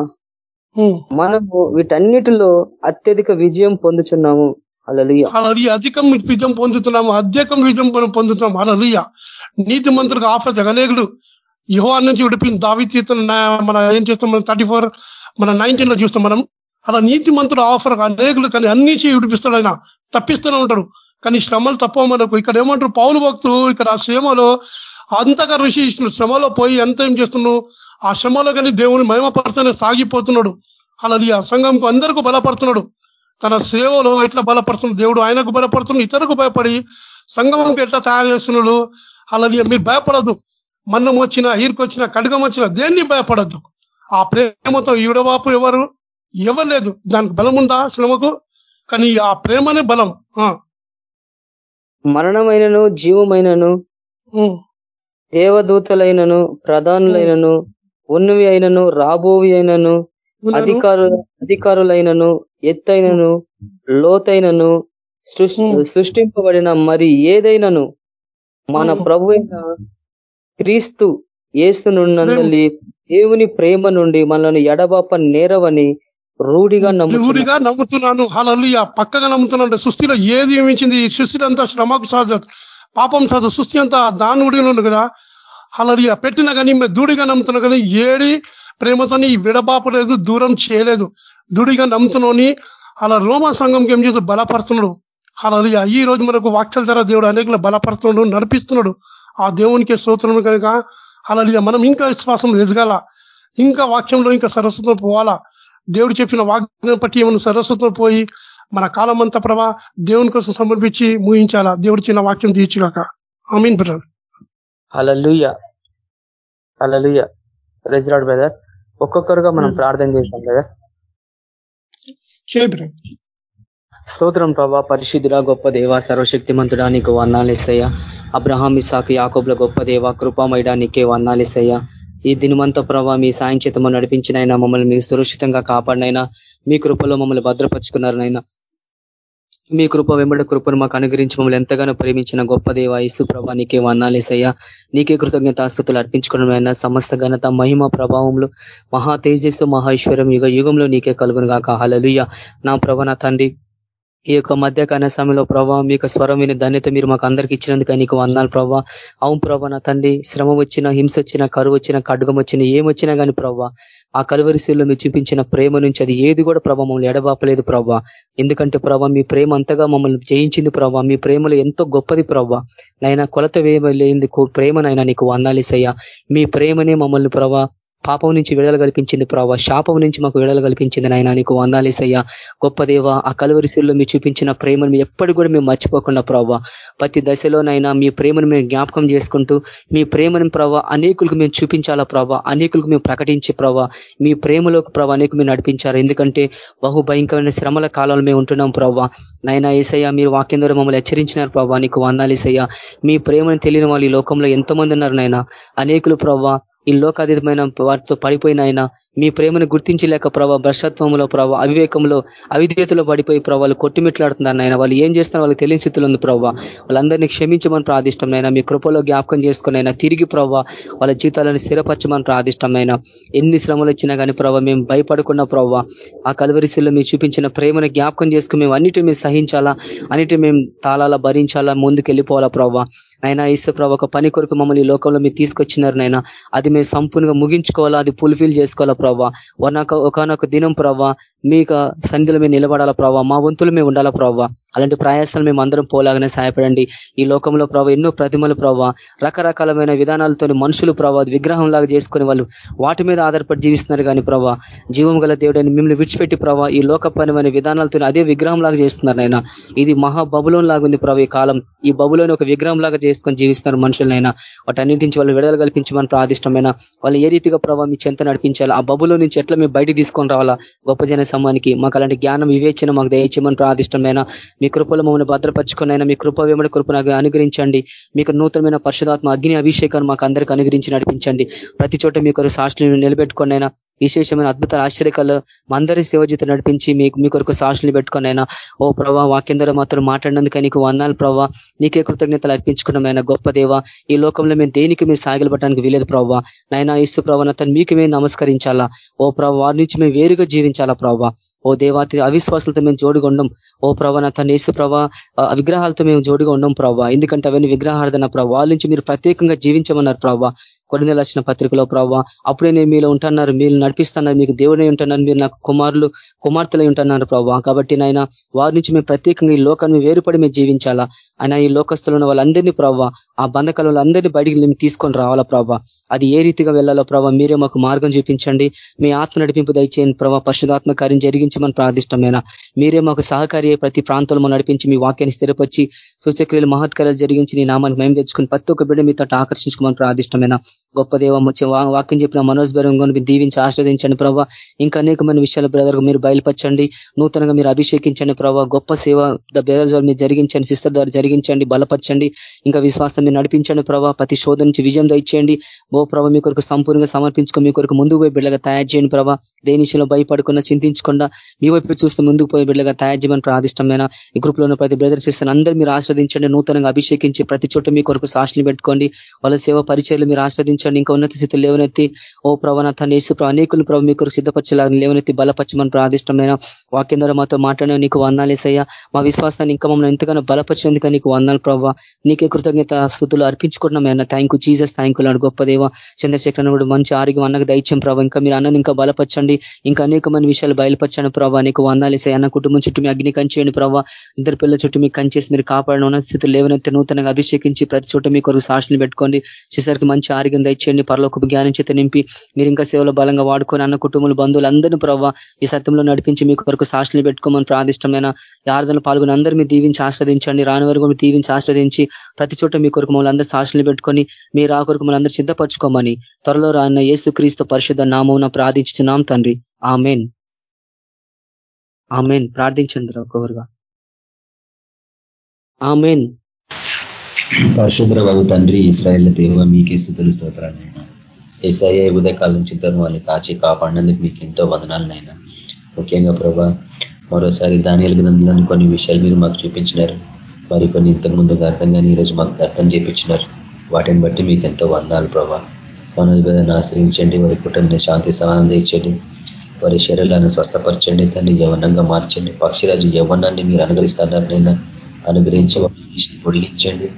మనము వీటన్నిటిలో అత్యధిక విజయం పొందుచున్నాము. అలలియ అధికం విజయం పొందుతున్నాము అధికం విజయం పొందుతున్నాం అలలియ నీతి మంత్రులకు ఆఫర్ అనేకులు యువా నుంచి విడిపింది దావి తీర్థం మన ఏం చేస్తాం? మనం థర్టీ ఫోర్ మన నైన్టీన్లో చూస్తాం మనం. అలా నీతి మంత్రుల ఆఫర్ అనేకులు కానీ అన్ని చేయి విడిపిస్తాడు ఆయన. తప్పిస్తూనే ఉంటాడు. కానీ శ్రమలు తప్ప మనకు. ఇక్కడ ఏమంటారు? పౌలు భక్తులు ఇక్కడ ఆ శ్రమలో అంతగా ఋషి ఇస్తున్నాడు శ్రమలో పోయి ఎంత ఏం చేస్తున్నాడు? ఆ శ్రమలో కానీ దేవుని మహిమపరుస్తూనే సాగిపోతున్నాడు. అలాది ఆ సంఘంకు అందరికీ బలపడుతున్నాడు తన సేవలో ఎట్లా బలపడుతున్నాడు దేవుడు ఆయనకు బలపడుతున్నాడు ఇతరులకు భయపడి సంఘంకి ఎట్లా తయారు చేస్తున్నాడు? అలాది మీరు భయపడద్దు. మన్నం వచ్చినా ఈరుకొచ్చినా కడగం వచ్చినా దేన్ని భయపడద్దు? ఆ ప్రేమతో ఈడవాపు ఎవరు? ఎవరు లేదు. దానికి బలం ఉందా శ్రమకు? కానీ ఆ ప్రేమనే బలం. ఆ, మరణమైనను జీవమైనను దేవదూతలైనను ప్రధానులైనను ఉన్నవి అయినను రాబోవి అయినను. అధికారు అధికారులైనను ఎత్తైనను లోతైనను సృష్-. సృష్టింపబడిన మరి ఏదైనను మన. ప్రభు అయిన క్రీస్తు నుండి దేవుని ప్రేమ నుండి మనల్ని ఎడబాప నేరవని రూఢిగా దేవుడిగా నమ్ముతున్నాను. హలలుయ పక్కగా నమ్ముతున్నాను సృష్టిలో ఏది ఏమించింది? ఈ సృష్టి అంతా శ్రమకు సహజ పాపం సహజ సృష్టి అంతా దాని ఉడిగా ఉంది కదా. హలలుయ పెట్టినా కానీ మేము దూడిగా నమ్ముతున్నాం కదా ఏడి ప్రేమతోని ఈ విడబాపలేదు దూరం చేయలేదు. దుడిగా నమ్ముతున్నాని అలా రోమా సంఘంకి ఏం చేసి బలపరుస్తున్నాడు. అలా ఈ రోజు మనకు వాక్చల ద్వారా దేవుడు అనేకలు బలపరుతున్నాడు నడిపిస్తున్నాడు. ఆ దేవునికి స్తోత్రం కనుక అలా మనం ఇంకా విశ్వాసం ఎదగాల. ఇంకా వాక్యంలో ఇంకా సరస్వతం పోవాలా? దేవుడు చెప్పిన వాక్యం పట్టి ఏమైనా సరస్వతం పోయి మన కాలం అంతా ప్రభా దేవుని కోసం సమర్పించి ముగించాలా? దేవుడు చిన్న వాక్యం తీర్చుగాక. మీన్ బ్రదర్. హలలుయ హలలుయ రెజరాడ్ బ్రదర్. ఒక్కొక్కరుగా మనం ప్రార్థన చేస్తాం బ్రదర్ స్తోత్రం ప్రభా పరిశుద్ధుడా గొప్ప దేవ సర్వశక్తిమంతుడా నీకు వందాలేసయ్య అబ్రహాం ఇసాకు యాకోబ్ల గొప్ప దేవ కృపామైడా నీకే వందాలేసయ్య ఈ దినమంతా ప్రభా మీ సాయం చేతము నడిపించినైనా మమ్మల్ని మీరు సురక్షితంగా కాపాడినైనా మీ కృపలో మమ్మల్ని భద్రపరుచుకున్నారనైనా. మీ కృప వెంబడి కృపను మాకు అనుగ్రహించి మమ్మల్ని ఎంతగానో ప్రేమించిన గొప్ప దేవ ఇసు ప్రభా నీకే వందాలేసయ్యా నీకే కృతజ్ఞతాస్థుతులు అర్పించుకోవడమైనా సమస్త ఘనత మహిమ ప్రభావంలో మహా తేజస్సు మహేశ్వరం యుగ యుగంలో నీకే కలుగును గాక. హలలుయ నా ప్రభ నా తండ్రి ఈ యొక్క మధ్యకాల సమయంలో ప్రభావ మీ యొక్క స్వరం విని ధన్యత మీరు మాకు అందరికి ఇచ్చినందుకు నీకు వందాలు ప్రభావ అవును ప్రభా నా తండ్రి శ్రమ వచ్చిన హింస వచ్చిన కరువు వచ్చిన ఖడ్గం వచ్చిన ఏమొచ్చినా కానీ ప్రభావ ఆ కలువరిశీల్లో మీరు చూపించిన ప్రేమ నుంచి అది ఏది కూడా ప్రభావ మమ్మల్ని ఎడబాపలేదు ప్రభావ ఎందుకంటే ప్రభావ మీ ప్రేమ అంతగా మమ్మల్ని జయించింది ప్రభావ మీ ప్రేమలో ఎంతో గొప్పది ప్రభావ నైనా కొలత వేయలేంది ప్రేమనైనా నీకు వందాలిసయ్యా మీ ప్రేమనే మమ్మల్ని ప్రభా పాపం నుంచి విడుదల కల్పించింది ప్రభావ శాపం నుంచి మాకు విడుదల కల్పించింది నాయన నీకు వందాలేసయ్యా గొప్ప దేవ ఆ కలువరిశీల్లో మీరు చూపించిన ప్రేమను ఎప్పటి కూడా మేము మర్చిపోకుండా ప్రభావ ప్రతి దశలోనైనా మీ ప్రేమను మేము జ్ఞాపకం చేసుకుంటూ మీ ప్రేమను ప్రభావ అనేకులకు మేము చూపించాలా ప్రభావ అనేకులకు మేము ప్రకటించే ప్రభావ మీ ప్రేమలోకి ప్రభావ అనేకు మీరు నడిపించారు. ఎందుకంటే బహు భయంకరమైన శ్రమల కాలంలో మేము ఉంటున్నాం ప్రభావ నైనా ఏసయ్య మీరు వాక్యం ద్వారా మమ్మల్ని హెచ్చరించినారు ప్రభావ నీకు వందాలేసయ్యా మీ ప్రేమను తెలియని వాళ్ళు ఈ లోకంలో ఎంతమంది ఉన్నారు నాయన? అనేకులు ప్రభావ ఈ లోకాతీతమైన వాటితో పడిపోయిన ఆయన మీ ప్రేమను గుర్తించలేక ప్రభావ భ్రషత్వంలో ప్రభావ అవివేకంలో అవిధేతలో పడిపోయి ప్రభావాలు కొట్టిమిట్లాడుతున్నారు నాయన. వాళ్ళు ఏం చేస్తున్నారు వాళ్ళకి తెలియని స్థితిలో ఉంది ప్రభావ వాళ్ళందరినీ క్షమించమని ప్రార్థిష్టం అయినా మీ కృపలో జ్ఞాపకం చేసుకునైనా తిరిగి ప్రభావ వాళ్ళ జీవితాలను స్థిరపరచమని ప్రాదిష్టం ఎన్ని శ్రమలు వచ్చినా కానీ ప్రభావ మేము భయపడుకున్న ప్రభావ ఆ కలవరిశీల్లో మీరు చూపించిన ప్రేమను జ్ఞాపకం చేసుకుని మేము అన్నిటి మేము సహించాలా? అన్నిటి మేము తాళాలా భరించాలా? ముందుకు వెళ్ళిపోవాలా ప్రభావ అయినా ఇసు ప్రభావ ఒక పని కొరకు మమ్మల్ని లోకంలో మీరు తీసుకొచ్చినారు నైనా అది మేము సంపూర్ణంగా ముగించుకోవాలా? అది ఫుల్ఫిల్ చేసుకోవాలా ప్రభావ ఒకనొక దినం ప్రభావ మీకు సంధిలో మేము నిలబడాలా ప్రభావ మా వంతులు మేము ఉండాలా ప్రభావ అలాంటి ప్రయాసాలు మేము అందరం పోలాగానే సహాయపడండి. ఈ లోకంలో ప్రభావ ఎన్నో ప్రతిమలు ప్రభావ రకరకాలమైన విధానాలతో మనుషులు ప్రభావ విగ్రహం లాగా చేసుకుని వాళ్ళు వాటి మీద ఆధారపడి జీవిస్తున్నారు కానీ ప్రభావ జీవం గల దేవుడని మిమ్మల్ని విడిచిపెట్టి ప్రభావ ఈ లోకపరమైన విధానాలతో అదే విగ్రహం లాగా చేస్తున్నారు నైనా ఇది మహా బబులోన్ లాగా ఉంది ప్రభావ ఈ కాలం. ఈ బబులోని ఒక విగ్రహం లాగా చేసుకొని జీవిస్తున్నారు మనుషులనైనా వాటన్నింటి నుంచి వాళ్ళు విడుదల కల్పించమని ప్రాదిష్టమైన వాళ్ళు ఏ రీతిగా ప్రభావ మీ చెంత నడిపించాలి ఆ మబ్బులో నుంచి ఎట్లా మేము బయటికి తీసుకొని రావాలా? గొప్ప జన సమ్మానికి మాకు అలాంటి జ్ఞానం వివేచన మాకు దయచేయమని ప్రాదిష్టమైన మీ కృపలో మమ్మల్ని భద్రపరుచుకున్నైనా మీ కృప వేమడి కృప నాకు అనుగ్రహించండి. మీకు నూతనమైన పరిశుధాత్మ అగ్ని అభిషేకాన్ని మాకు అందరికీ అనుగ్రహించి నడిపించండి. ప్రతి చోట మీ కొరకు సాక్షులు నిలబెట్టుకున్నైనా విశేషమైన అద్భుత ఆశ్చర్యకాలు అందరి సేవజిత నడిపించి మీకు మీ కొరకు సాక్షులు పెట్టుకున్నైనా ఓ ప్రభావ వాక్యం ద్వారా మాత్రం మాట్లాడినందుకే నీకు వందాలు ప్రభావ నీకే కృతజ్ఞతలు అర్పించుకున్నామైనా గొప్ప దేవ. ఈ లోకంలో మేము దేనికి మేము సాగిలపడడానికి వీలేదు ప్రభావ నైనా ఇస్తు ప్రభావ మీకు మేము నమస్కరించాలా? ఓ ప్రభావ వారి నుంచి మేము వేరుగా జీవించాలా ప్రభావ ఓ దేవాతి అవిశ్వాసులతో మేము జోడుగా ఉండం. ఓ ప్రభా నా తన యేసు ప్రభా విగ్రహాలతో మేము జోడుగా ఉండం ప్రభా. ఎందుకంటే అవన్నీ విగ్రహార్థన ప్రభావ వాళ్ళ నుంచి మీరు ప్రత్యేకంగా జీవించమన్నారు ప్రభావ కొన్ని లక్షణ పత్రికలో ప్రభావ అప్పుడే నేను మీలో ఉంటున్నారు మీరు నడిపిస్తున్నారు మీకు దేవుడే ఉంటున్నారు మీరు నాకు కుమారులు కుమార్తెలై ఉంటున్నారు ప్రభావ కాబట్టి నాయన వారి నుంచి మేము ప్రత్యేకంగా ఈ లోకాన్ని వేరుపడి మేము జీవించాలా? ఆయన ఈ లోకస్తులు ఉన్న వాళ్ళందరినీ ప్రభావ ఆ బంధకాల అందరినీ బయటికి మేము తీసుకొని రావాలా ప్రభావ అది ఏ రీతిగా వెళ్ళాలో ప్రభావ మీరే మాకు మార్గం చూపించండి. మీ ఆత్మ నడిపింపు దయచేయండి ప్రభావ పరిశుధాత్మ కార్యం నడిపించమని ప్రార్థిష్టమైన మీరే మాకు సహకారి ప్రతి ప్రాంతంలో నడిపించి మీ వాక్యాన్ని స్థిరపరిచి సూచక్రియలు మహత్కార్యాలు జరిగించి నీ నామాన్ని మేము తెచ్చుకుని ప్రతి ఒక్క బిడ్డ మీతో ఆకర్షించుకోమని ప్రార్థిష్టమైన గొప్ప దేవ వాక్యం చెప్పిన మనోజ్ బెరంగోని దీవించి ఆశ్రదించండి ప్రభావ ఇంకా అనేకమైన విషయాలు బ్రదర్ మీరు బయలుపరచండి. నూతనంగా మీరు అభిషేకించండి ప్రభావ గొప్ప సేవ ద బ్రదర్ మీరు జరిగించండి. సిస్టర్ ద్వారా జరిగించండి. బలపరచండి. ఇంకా విశ్వాసం మీరు నడిపించండి ప్రభావ ప్రతి శోధ నుంచి విజయం దయచేయండి. ఓ ప్రభావ మీ కొరకు సంపూర్ణంగా సమర్పించుకో మీ కొరకు ముందుకు పోయి బిడ్డగా తయారు చేయండి ప్రభావ దేనిశలో భయపడకుండా చింతించకుండా మీ వైపు చూస్తే ముందుకు పోయి బిడ్డగా తయారు చేయమని ప్రాదిష్టమైన ఈ గ్రూప్లో ఉన్న ప్రతి బ్రదర్ సిస్టర్ అందరూ మీరు ఆస్వాదించండి నూతనంగా అభిషేకించి ప్రతి చోట మీ కొరకు సాక్షులు పెట్టుకోండి. వాళ్ళ సేవ పరిచయలు మీరు ఆస్వాదించండి ఇంకా ఉన్నత స్థితిలో లేవనెత్తి ఓ ప్రవణ తన యేసు అనేకులు ప్రభు మీకు కొరకు లేవనెత్తి బలపరచమని ప్రాదిష్టమైన వాక్యం ద్వారా మాతో మాట్లాడిన నీకు వందాలేసయ్యా మా విశ్వాసాన్ని ఇంకా మమ్మల్ని ఎంతగానో బలపరిచేందుకు నీకు వందాలు ప్రభావ నీకే కృతజ్ఞత స్థుతులు అర్పించుకుంటున్నాం thank you Jesus thank you గొప్ప దేవ చంద్రశేఖర్ కూడా మంచి ఆరోగ్యం అన్నకు దయచేయం ప్రభావ ఇంకా మీరు అన్నను ఇంకా బలపరచండి. ఇంకా అనేకమైన విషయాలు బయలుపరచండి ప్రభావ నీకు వందాలేసే అన్న కుటుంబం చుట్టూ మీ అగ్ని కంచేయండి ప్రభావ ఇద్దరు పిల్లల చుట్టూ మీకు కంచేసి మీరు కాపాడిన ఉన్న స్థితిలో లేవనెత్తి నూతనంగా అభిషేకించి ప్రతి చోట మీ కొరకు సాక్షులు పెట్టుకోండి. చేసరికి మంచి ఆరోగ్యం దయచేయండి. పరలోకపు జ్ఞానం చేత నింపి మీరు ఇంకా సేవలో బలంగా వాడుకొని అన్న కుటుంబాలు బంధువులు అందరినీ ప్రభావ ఈ సత్యంలో నడిపించి మీకు కొరకు సాక్షులు పెట్టుకోమని ప్రాదిష్టమైన యార్థన పాల్గొని అందరూ మీరు దీవించి ఆస్వాదించండి రాని వరకు మీరు దీవించి ఆస్వాదించి ప్రతి చోట మీ కొరకు మమ్మల్ని అందరూ సాక్షులు పెట్టుకొని మీరు ఆ కొరకు మమ్మల్ని అందరూ సిద్ధపరచుకోమని త్వరలో రాన్న యేసు క్రీస్తు పరిశుద్ధ నామం ప్రార్థించున్నాం తండ్రి. ఆమెన్. ఆమెన్. ప్రార్థించండి ఒకరుగా ఆమెన్. పరిశుద్ర బాబు తండ్రి ఇస్రాయల్ దేవ మీకే స్థుతులు స్తోత్రాలు ఏసఐ ఉదయకాలం నుంచి తను వాళ్ళని కాచి కాపాడినందుకు మీకు ఎంతో వదనాలనైనా ముఖ్యంగా ప్రభా మరోసారి ధాన్యాల గ్రంథంలోని కొన్ని విషయాలు మీరు మాకు చూపించినారు. మరి కొన్ని ఇంతకు ముందుకు అర్థం కానీ ఈరోజు మాకు అర్థం చేపించినారు. వాటిని బట్టి మీకు ఎంతో వందాలు ప్రభా. మనోజ్ ఆశ్రయించండి వారి కుటుంబాన్ని శాంతి సమానం తెచ్చండి వారి శరీరాలను స్వస్థపరచండి దాన్ని యవనంగా మార్చండి. పక్షిరాజు యవనాన్ని మీరు అనుగ్రహిస్తున్నారు నేను అనుగ్రహించి పొడిగించండి.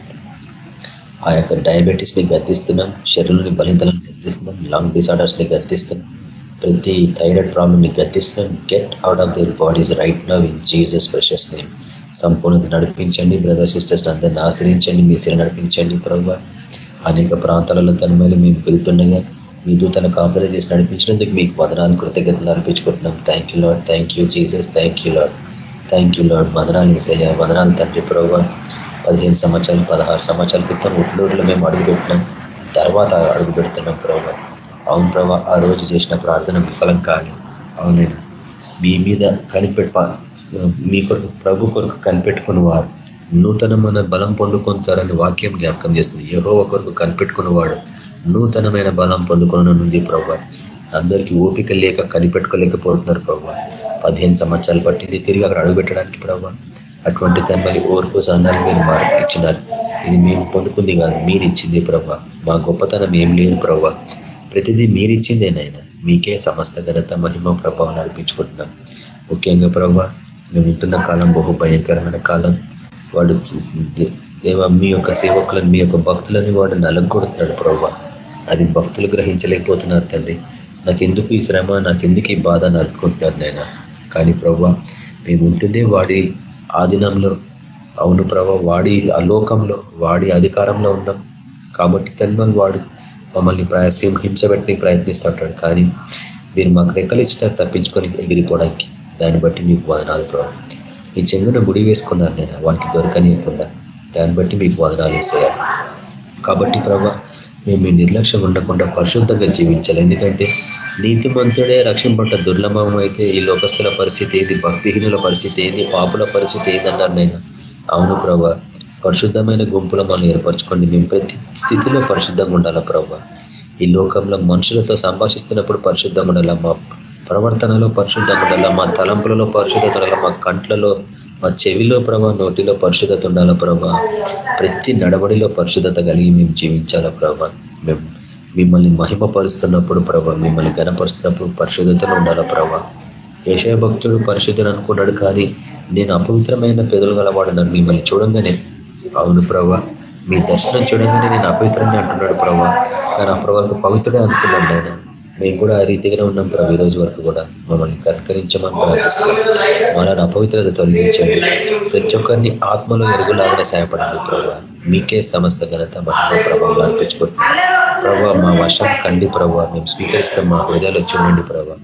ఆ యొక్క డయాబెటీస్ని గర్తిస్తున్నాం శరీరంలోని బలితలను గర్తిస్తున్నాం లంగ్ డిసార్డర్స్ని గర్తిస్తున్నాం ప్రతి థైరాయిడ్ ప్రాబ్లమ్ని గర్తిస్తున్నాం get out of their bodies right now in Jesus precious name సంపూర్ణత నడిపించండి బ్రదర్ సిస్టర్స్ అందరిని ఆశ్రయించండి మీ సిరి నడిపించండి ప్రభు. అనేక ప్రాంతాలలో తన మీద మేము వెళ్తుండగా మీ దూతను కాపరే చేసి నడిపించినందుకు మీకు వదనాలు కృతజ్ఞతలు అర్పించుకుంటున్నాం. Thank you lord thank you Jesus thank you lord thank you lord వదనాలు Esayya వదనాలు తండ్రి ప్రభావ పదిహేను సంవత్సరాలు పదహారు సంవత్సరాల క్రితం ఉట్లూరులో మేము అడుగుపెట్టినాం తర్వాత అడుగు పెడుతున్నాం ప్రభావ అవును ప్రభా ఆ రోజు చేసిన ప్రార్థన విఫలం కాదు అవునైనా మీ మీద కనిపెట్ట మీ కొరకు ప్రభు కొరకు కనిపెట్టుకున్న వారు నూతనమైన బలం పొందుకుంటారని వాక్యం జ్ఞాపకం చేస్తుంది. ఏహో ఒకరికి కనిపెట్టుకున్నవాడు నూతనమైన బలం పొందుకున్నది ప్రభు. అందరికీ ఓపిక లేక కనిపెట్టుకోలేకపోతున్నారు ప్రభు. పదిహేను సంవత్సరాలు పట్టింది. తిరిగి అక్కడ అడుగుపెట్టడానికి ప్రభు. అటువంటి తన్మలి ఓర్పు సహనాలు మీరు మాకు ఇచ్చినారు. ఇది మేము పొందుకుంది కాదు మీరు ఇచ్చింది ప్రభా మా గొప్పతనం ఏం లేదు ప్రభా ప్రతిదీ మీరిచ్చిందేనైనా మీకే సమస్త ఘనత మహిమ ప్రభావం అర్పించుకుంటున్నాం. ముఖ్యంగా ప్రభా మేము ఉంటున్న కాలం బహు భయంకరమైన కాలం. వాడు దేవ మీ యొక్క సేవకులను మీ యొక్క భక్తులని వాడు నలగొడుతున్నాడు ప్రభా అది భక్తులు గ్రహించలేకపోతున్నారు తండ్రి. నాకెందుకు ఈ శ్రమ నాకెందుకు ఈ బాధ నలుపుకుంటున్నారు నేను కానీ ప్రభా మేము ఉంటుందే వాడి ఆధీనంలో. అవును ప్రభా వాడి అలోకంలో వాడి అధికారంలో ఉన్నాం. కాబట్టి తన్మల్ వాడు. మమ్మల్ని ప్రయాసం హింసబెట్టి ప్రయత్నిస్తుంటాడు. కానీ మీరు మాకు రెక్కలు ఇచ్చినారు తప్పించుకొని ఎగిరిపోవడానికి దాన్ని బట్టి మీకు వదనాలు ప్రభావ మీ చెంగున గుడి వేసుకున్నారు నేను వానికి దొరకనియకుండా. దాన్ని బట్టి మీకు వదనాలు వేసేయాలి. కాబట్టి ప్రభా మేము మీ నిర్లక్ష్యం ఉండకుండా పరిశుద్ధంగా జీవించాలి. ఎందుకంటే నీతిమంతుడే రక్షింపట్ట దుర్లభం అయితే ఈ లోకస్తుల పరిస్థితి ఏది? భక్తిహీనుల పరిస్థితి ఏది? పాపుల పరిస్థితి ఏదన్నారు నేను అవును ప్రభా. పరిశుద్ధమైన గుంపులో మనం ఏర్పరచుకోండి. మేము ప్రతి స్థితిలో పరిశుద్ధంగా ఉండాలా ప్రభా. ఈ లోకంలో మనుషులతో సంభాషిస్తున్నప్పుడు పరిశుద్ధంగా ఉండాలా? మా ప్రవర్తనలో పరిశుద్ధంగా ఉండాలా? మా తలంపులలో పరిశుద్ధత ఉండాలా? మా కంట్లలో మా చెవిలో ప్రభా నోటిలో పరిశుద్ధత ఉండాలా ప్రభా? ప్రతి నడవడిలో పరిశుద్ధత కలిగి మేము జీవించాలా ప్రభా? మేము మిమ్మల్ని మహిమపరుస్తున్నప్పుడు ప్రభా మిమ్మల్ని గనపరుస్తున్నప్పుడు పరిశుద్ధతలో ఉండాలా ప్రభా? యశయ భక్తుడు పరిశుద్ధులు అనుకున్నాడు కానీ నేను అపవిత్రమైన పెదలు గలవాడున్నాను మిమ్మల్ని చూడంగానే అవును ప్రభా మీ దర్శనం చూడంగానే నేను అపవిత్రమే అంటున్నాడు ప్రభా. కానీ అప్పటి వరకు పవిత్రుడే అనుకున్నాడు ఆయన మేము కూడా ఆ రీతిగానే ఉన్నాం ప్రభు ఈ రోజు వరకు కూడా. మమ్మల్ని కత్కరించమని ప్రార్థిస్తున్నాం. మనల్ని అపవిత్రత తొలగించండి. ప్రతి ఒక్కరిని ఆత్మలో ఎరుగులాగానే సహాయపడండి ప్రభు. మీకే సమస్త ఘనత మహిమ ప్రభావం అనిపించుకుంటున్నాం ప్రభావ మా వర్షం కండి ప్రభావ మేము స్వీకరిస్తాం మా హృదయాలు చూడండి ప్రభావ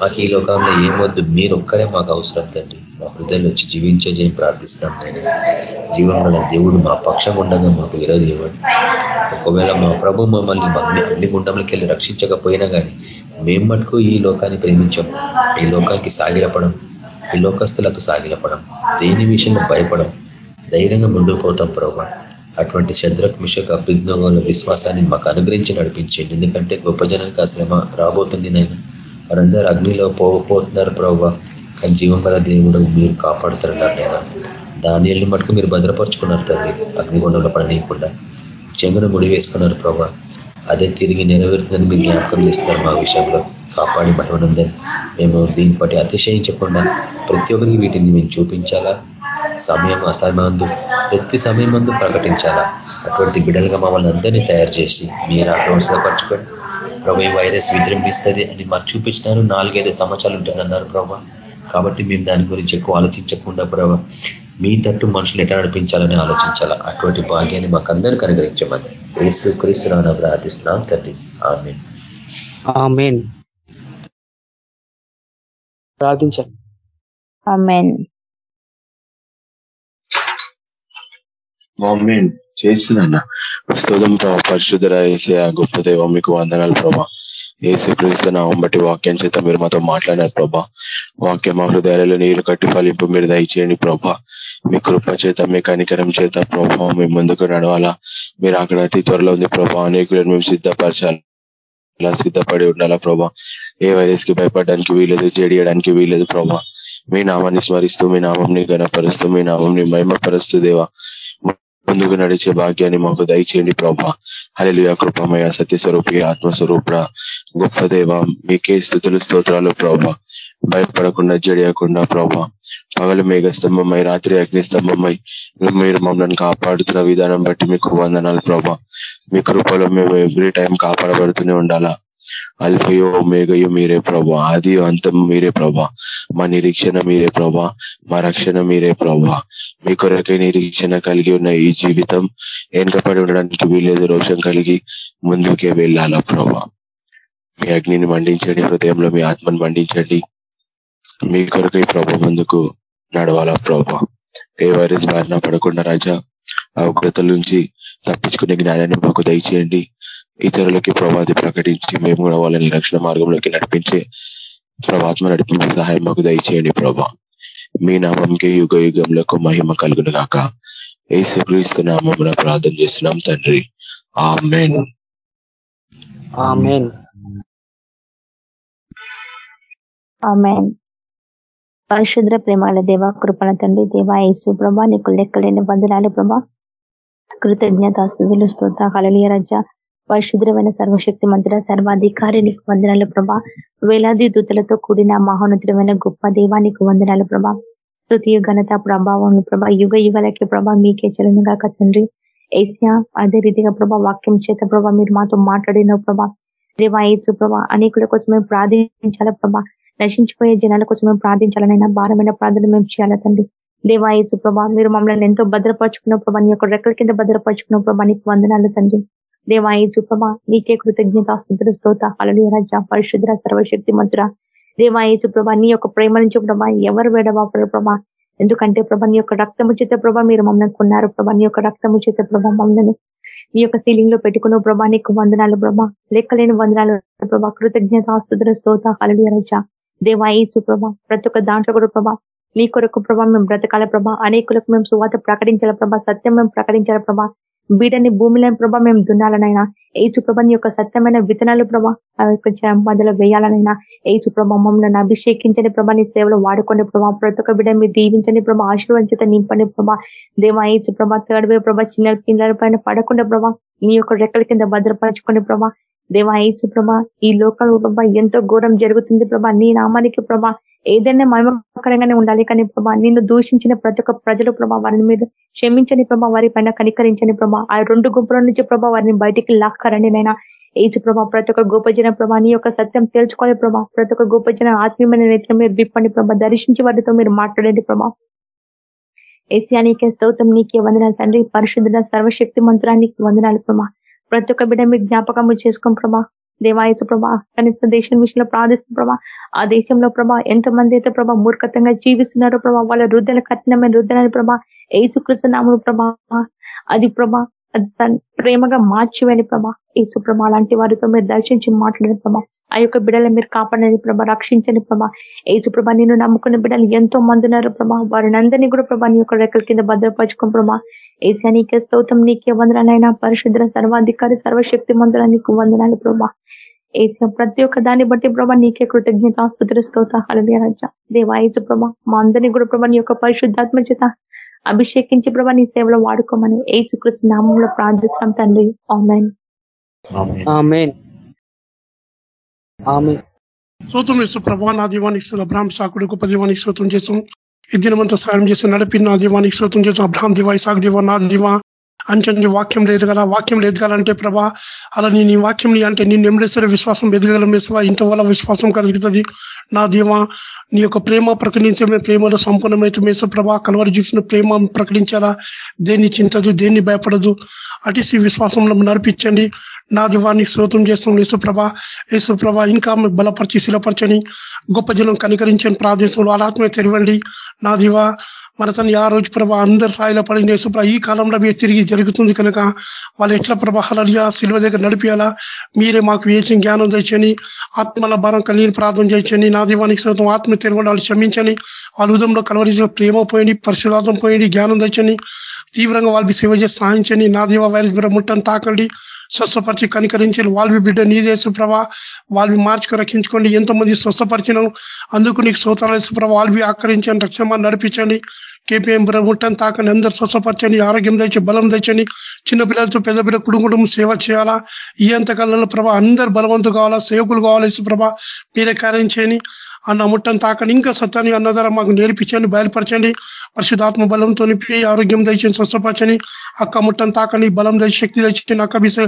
మాకు ఈ లోకంలో ఏమొద్దు మీరు ఒక్కరే మాకు అవసరం తండ్రి. మా హృదయాలు వచ్చి జీవించజేయం ప్రార్థిస్తాం నేను జీవం గల దేవుడు మా పక్షం ఉండగా మాకు విరోధి ఇవ్వండి. ఒకవేళ మా ప్రభు మమ్మల్ని అన్ని గుండంలోకి వెళ్ళి రక్షించకపోయినా కానీ మేము మటుకు ఈ లోకాన్ని ప్రేమించాం. ఈ లోకానికి సాగిలపడం ఈ లోకస్తులకు సాగిలపడం దేని విషయంలో భయపడం ధైర్యంగా ముందుకు పోతాం ప్రభావ అటువంటి శద్రక్ మిషక్ అభిజ్ఞాల విశ్వాసాన్ని మాకు అనుగ్రహించి నడిపించండి. ఎందుకంటే గొప్ప జనానికి అసలు రాబోతుంది నేను వారందరూ అగ్నిలో పోకపోతున్నారు ప్రభావ కానీ జీవం గల దేవుడు మీరు కాపాడుతున్నారు నేను దాని మటుకు మీరు భద్రపరుచుకున్నారు తండ్రి అగ్నిగుండంలో పడనీయకుండా. చెంగును ముడి వేసుకున్నారు ప్రభా అదే తిరిగి నెరవేరుతుందని మీరు జ్ఞాపకం చేస్తున్నారు మా విషయంలో. కాపాడి మహిమనందని మేము దీన్ని బట్టి అతిశయించకుండా ప్రతి ఒక్కరికి వీటిని మేము చూపించాలా? సమయం అసమందు ప్రతి సమయం మందు ప్రకటించాలా? అటువంటి బిడ్డలుగా మమ్మల్ని అందరినీ తయారు చేసి మీరు ఆక్రమించపరచుకోండి ప్రభు ఈ వైరస్ విజృంభిస్తుంది అని మరి చూపించినారు. నాలుగైదు సంవత్సరాలు ఉంటుందన్నారు ప్రభా. కాబట్టి మేము దాని గురించి ఎక్కువ ఆలోచించకుండా ప్రభా మీ తట్టు మనుషులు ఎట్లా నడిపించాలని ఆలోచించాలా? అటువంటి భాగ్యాన్ని మాకు అందరికీ అనుగ్రహించమని క్రీస్తు క్రీస్తున్నా ప్రార్థిస్తున్నాం తండ్రి. ఆమెన్. ప్రార్థించండి. చేస్తున్నా స్తోదం ప్రభా పరిశుద్ధర వేసే గొప్ప దైవం మీకు వందనాలు ప్రభా. ఏసు క్రీస్తు నామం బట్టి వాక్యం చేత మీరు మాతో మాట్లాడినారు ప్రభా. వాక్యం మా హృదయాలలో నీరు కట్టి ఫలింపు మీరు దయచేయండి ప్రభా. మీ కృప చేత మీ కనికరం చేత ప్రభావం మేము ముందుకు నడవాలా. మీరు అక్కడ అతి త్వరలో ఉంది ప్రభా. అనేకులను మేము సిద్ధపరచాలి అలా సిద్ధపడి ఉండాలా ప్రభా. ఏ వైరస్కి భయపడడానికి వీలేదు జడియడానికి వీలేదు ప్రభా. మీ నామాన్ని స్మరిస్తూ మీ నామంని గణపరుస్తూ మీ నామంని మహిమపరుస్తూ దేవా. ముందుకు నడిచే భాగ్యాన్ని మాకు దయచేయండి ప్రభా. హలియ కృపమయ సత్యస్వరూపి ఆత్మస్వరూప గొప్ప దేవ మీకే స్థుతులు స్తోత్రాలు ప్రభా. భయపడకుండా జడియకుండా ప్రభా. పగలు మేఘ స్తంభమై రాత్రి అగ్ని స్తంభమై మీరు మమ్మల్ని కాపాడుతున్న విధానం బట్టి మీకు వందనాలు ప్రభా. మీ కృపలో మేము ఎవ్రీ టైం కాపాడబడుతూనే ఉండాలా. అల్ఫయో మేఘయో మీరే ప్రభా ఆది అంతం మీరే ప్రభా మా నిరీక్షణ మీరే ప్రభా మా రక్షణ మీరే ప్రభా మీ కొరకే నిరీక్షణ కలిగి ఉన్న ఈ జీవితం వెనుకపడి ఉండడానికి వీలేదు రోషం కలిగి ముందుకే వెళ్ళాలా ప్రభా మీ అగ్నిని మండించండి హృదయంలో మీ ఆత్మను మండించండి మీ కొరకై ప్రభ ముందుకు నడవాలా ప్రభా ఏ వైరస్ బారిన పడకుండా రాజా ఆ ఉగ్రతల నుంచి తప్పించుకునే జ్ఞానాన్ని మాకు దయచేయండి ఇతరులకి ప్రభాది ప్రకటించి మేము కూడా వాళ్ళని రక్షణ మార్గంలోకి నడిపించే ప్రభాత్మ నడిపించే సహాయం మాకు దయచేయండి ప్రభా. మీ నామంకే యుగ యుగంలో మహిమ కలుగును గాక. ఏసుక్రీస్తు నామం ప్రార్థన చేస్తున్నాం తండ్రి. ఆమెన్. పరిశుద్ర ప్రేమాల దేవ కృపణ తండ్రి దేవ యేసు ప్రభా నీకు లెక్కలేని బంధనాలు ప్రభా. కృతజ్ఞత స్థుతులు స్తోత కలలియ రజ. పరిశుద్రమైన సర్వశక్తి మంత్ర సర్వాధికారి నీకు వందనాలు ప్రభా. వేలాది దూతలతో కూడిన మహోన్నతుడమైన గొప్ప దేవానికి వందనాలు ప్రభా. స్థుతియు ఘనత ప్రభావం ప్రభా. యుగ యుగలకి ప్రభా మీకే చలనుగా తండ్రి. ఏసియా అదే రీతిగా ప్రభా వాక్యం చేత ప్రభా మీరు మాతో మాట్లాడిన ప్రభా. దేవా ప్రభా అనేకుల కోసం మేము ప్రార్థించాల ప్రభా. నశించిపోయే జనాల కోసం మేము ప్రార్థించాలనైనా భారమైన ప్రార్థన మేము చేయాలి తండ్రి. దేవా ప్రభా మీరు మమ్మల్ని ఎంతో భద్రపరుచుకున్న ప్రభా. నీ యొక్క రెక్కల కింద భద్రపరుచుకున్న ప్రభా. నీకు వందనాలు తండ్రి. దేవా ఏసు ప్రభా నీకే కృతజ్ఞత స్థుతుల స్తోత అలలి రజ పరిశుద్ర సర్వశక్తి మంత్ర దేవా ఏసు ప్రభా నీ యొక్క ప్రేమ నుంచి ప్రభా ఎవరు వేడవాపరు ప్రభా? ఎందుకంటే ప్రభా నీ యొక్క రక్తము చేత ప్రభా మీరు మమ్మల్ని కొన్నారు. ప్రభా నీ యొక్క రక్తము చేత ప్రభా మమ్మల్ని నీ యొక్క సీలింగ్లో పెట్టుకున్న ప్రభా నీకు వందనాలు ప్రభా. లెక్కలేని వందనాలు ప్రభా కృతజ్ఞత స్థుతుల స్తోత అలలి రజ. దేవా ఏసు ప్రభా ప్రతి ఒక్క దాంట్లో కూడా ప్రభా నీ కొరకు ప్రభా మేము బ్రతకాల ప్రభా. అనేకులకు మేము సువాత ప్రకటించాల ప్రభా సత్యం మేము ప్రకటించాల ప్రభా. బీడని భూమిలో ప్రభా మేము దున్నాలనైనా. ఏచు ప్రభని యొక్క సత్యమైన విత్తనాలు ప్రభా ఆ యొక్క మధ్యలో వేయాలనైనా. ఏచు ప్రభా మమ్మల్ని అభిషేకించని ప్రభా నీ సేవలు వాడుకోండి ప్రభా. ప్రతి ఒక్క బిడ్డ మీరు దీవించండి ప్రభా ఆశీర్వంచిత నింపండి ప్రభా. దేవా ఏచు ప్రభా తేడవే ప్రభా చిన్న పిల్లల పైన పడకుండా ప్రభా నీ యొక్క రెక్కల కింద భద్రపరచుకోండి ప్రభా. దేవా ఏచు ప్రభా ఈ లోకంలో ప్రభా ఎంతో ఘోరం జరుగుతుంది ప్రభా. నీ నామానికి ప్రభా ఏదైనా మర్మకరంగానే ఉండాలి. కానీ ప్రభా నిన్ను దూషించిన ప్రతి ఒక్క ప్రజలు ప్రభా వారిని మీద క్షమించని ప్రభా వారి పైన కనికరించని ప్రభా ఆ రెండు గుంపుల నుంచి ప్రభా వారిని బయటికి లాక్కరండి నైనా ఏచు ప్రభా ప్రతి ఒక్క గోపజన ప్రభా నీ యొక్క సత్యం తెలుసుకోవాలి ప్రభా. ప్రతి ఒక్క గోపజన ఆత్మీయమైన నేతలు మీరు విప్పండి ప్రభా. దర్శించి వారితో మీరు మాట్లాడండి ప్రభా. ఏసియా నీకే స్తౌతం నీకే వందనాలు తండ్రి. పరిశుద్ధుల సర్వశక్తి మంత్రానికి వందనాలు ప్రభా. ప్రతి ఒక్క బిడ్డ మీ జ్ఞాపకం చేసుకోం ప్రభా దేవాయచు ప్రభా కనీస దేశం విషయంలో ప్రార్థిస్తున్న ప్రభా ఆ దేశంలో ప్రభా ఎంతమంది అయితే ప్రభా మూర్ఖతంగా జీవిస్తున్నారో ప్రభా వాళ్ళ రుద్దల కఠినమైన రుద్దలని ప్రభా ఏసుకృష్ణ నాముడు ప్రభా అది ప్రభా ప్రేమగా మార్చివని ప్రభా. ఏసు ప్రభా అలాంటి వారితో మీరు దర్శించి మాట్లాడిన ప్రభా. ఆ యొక్క బిడ్డలు మీరు కాపాడని ప్రభా. రక్షించని ప్రభా. ఏసు ప్రభా నేను నమ్ముకున్న బిడ్డలు ఎంతో మంది ఉన్నారు ప్రభా. వారిని అందరినీ కూడా ప్రభా నీ యొక్క రెక్కల కింద భద్రపరచుకుని ప్రభా. ఏసా నీకే స్తోత్రం నీకే వందనాలైనా. పరిశుద్ధ సర్వాధికారి సర్వశక్తి మందుల నీకు వందనాలు ప్రభా. ఏసా ప్రతి ఒక్క దాన్ని బట్టి ప్రభా నీకే కృతజ్ఞత ఆస్పత్రి స్తోత హలలియ రజ. దేవాయచు ప్రభా మా అందరినీ కూడా ప్రభా నీ యొక్క పరిశుద్ధాత్మ చేత అభిషేకించి ప్రభా నీ సేవలో వాడుకోమని ఏసుకృష్ణ నామంలో ప్రార్థిస్తాం తండ్రి. ఆన్లైన్ ప్రభా నా దీవానికి సాకుడు గొప్ప దీవానికి స్తోత్రం చేస్తాం ఈ దినమంతా సాయం చేసి నడిపి నా దీవానికి స్తోత్రం చేస్తాం అబ్రాహ్మ దివా ఇసాక్ దివా నా దివా. అంచని వాక్యం లేదు కదా వాక్యం ఎదగాలంటే ప్రభా అలా నేను నీ వాక్యం అంటే నేను ఎమ్మడేసరి విశ్వాసం ఎదగలం వేసవా ఇంత వల్ల విశ్వాసం కలుగుతుంది. నా దీవా నీ యొక్క ప్రేమ ప్రకటించే ప్రేమలో సంపూర్ణమైతే మేస ప్రభా కలవరి చూసిన ప్రేమ ప్రకటించాలా? దేన్ని చింతదు దేన్ని భయపడదు? అటిసి విశ్వాసంలో నడిపించండి. నా దివానికి శ్రోతం చేస్తాం యేసుప్రభ యేసుప్రభ ఇంకా బలపరిచి శిలపరచని గొప్ప జనం కనికరించని ప్రార్థించంలో అలాత్మే తెరవండి. నా దివా మన తను ఆ రోజు ప్రభా అందరి స్థాయిలో పని యేసుప్రభ ఈ కాలంలో మీరు తిరిగి జరుగుతుంది కనుక వాళ్ళు ఎట్లా ప్రభాహాలనియా సిల్వ దగ్గర నడిపేయాలా మీరే మాకు వేచిన జ్ఞానం తెచ్చని ఆత్మల భారం కలిగిన ప్రార్థన చేయొచ్చని నా దీవానికి సొంతం ఆత్మ తెరవడం వాళ్ళు క్షమించని వాళ్ళ ఉదంలో కలవరించిన ప్రేమ పోయింది పరిశుధార్థం పోయింది జ్ఞానం తెచ్చని తీవ్రంగా వాళ్ళకి సేవ చేసి సాధించండి నా దీవ వైరస్ బిడ్డ ముట్టని తాకండి. స్వస్థపరిచి కనికరించి వాళ్ళవి బిడ్డ నీదేసు ప్రభా వాళ్ళవి మార్చుకు రక్షించుకోండి. ఎంతమంది స్వస్థపరిచినావు అందుకు నీకు స్తోత్రాలు ప్రభా వాళ్ళవి ఆకరించండి రక్షణ నడిపించండి. కేపీఎం ముట్టని తాకని అందరు స్వస్థపరచని ఆరోగ్యం తెచ్చి బలం తెచ్చని చిన్న పిల్లలతో పెద్ద పిల్ల కుటుంబం సేవ చేయాలా? ఈ అంతకాలంలో ప్రభా అందరు బలవంతు కావాలా? సేవకులు కావాలా ప్రభా మీరే కార్యం చేయని అన్న ముట్టని తాకని ఇంకా సత్యాన్ని అన్నదారా మాకు నేర్పించండి బయలుపరచండి. పరిశుధాత్మ బలంతో నింపి ఆరోగ్యం దయచని స్వస్థపరచని అక్క ముట్టను తాకని బలం తెచ్చి శక్తి తెచ్చి అక్క బిస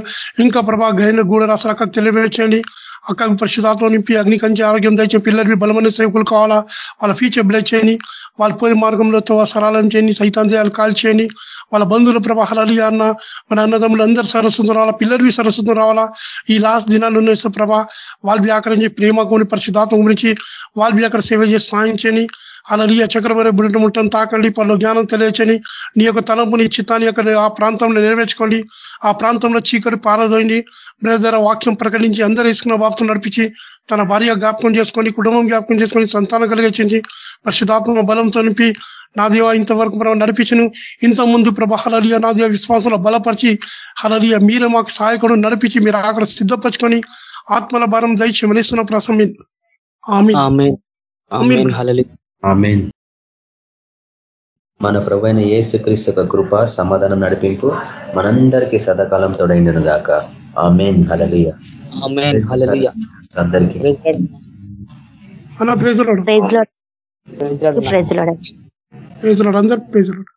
ఇంకా ప్రభా గైన గూడ రాసిన అక్కకు తెలియచేయండి. అక్క పరిశుధాత్మ నింపి అగ్ని కంచి ఆరోగ్యం తెచ్చే పిల్లలకి బలమైన సేవకులు కావాలా? వాళ్ళ ఫ్యూచర్ బ్లెస్ చేయని వాళ్ళ పోయి మార్గంలో సరళం చేయండి. సైతాన్ కాల్చేయండి వాళ్ళ బంధువుల ప్రభాహాలు అన్న మన అన్నదమ్ములు అందరూ సరస్వతం రావాలా? పిల్లలవి సరస్వతం రావాలా? ఈ లాస్ట్ దినాలు ఉన్న ప్రభా వాళ్ళు వ్యాకరించి ప్రేమ కొని పరిశుధాత్మ గురించి వాళ్ళు అక్కడ సేవ చేసి సాయం చేయని అలలియ చక్రవర్య బుడిట ముట్టని తాకండి. పలు జ్ఞానం తెలియచని నీ యొక్క తలంపుని చిత్తాన్ని యొక్క ఆ ప్రాంతంలో నెరవేర్చుకోండి. ఆ ప్రాంతంలో చీకటి పారదోయండి. బ్రదర్ వాక్యం ప్రకటించి అందరూ వేసుకున్న బాబుతో నడిపించి తన భార్య జ్ఞాపకం చేసుకొని కుటుంబం జ్ఞాపకం చేసుకొని సంతానం కలిగించి పరిశుధాత్మ బలంతో నింపి నా దేవ ఇంతవరకు ప్రభావ నడిపించను. ఇంత ముందు ప్రభా హలలియ నా దేవ విశ్వాసంలో బలపరిచి హలలియ మీరే మాకు సహాయకుడు నడిపించి మీరు అక్కడ సిద్ధపరచుకొని ఆత్మల భారం దయచి మనిస్తున్న ప్రసమి మన ప్రభైన ఏసుక్రీస్తు కృప సమాధానం నడిపింపు మనందరికీ సదాకాలం తోడైండను గాక. ఆమెన్. హలలియ అందరికీ. అలా praise lord. Praise lord. Praise lord.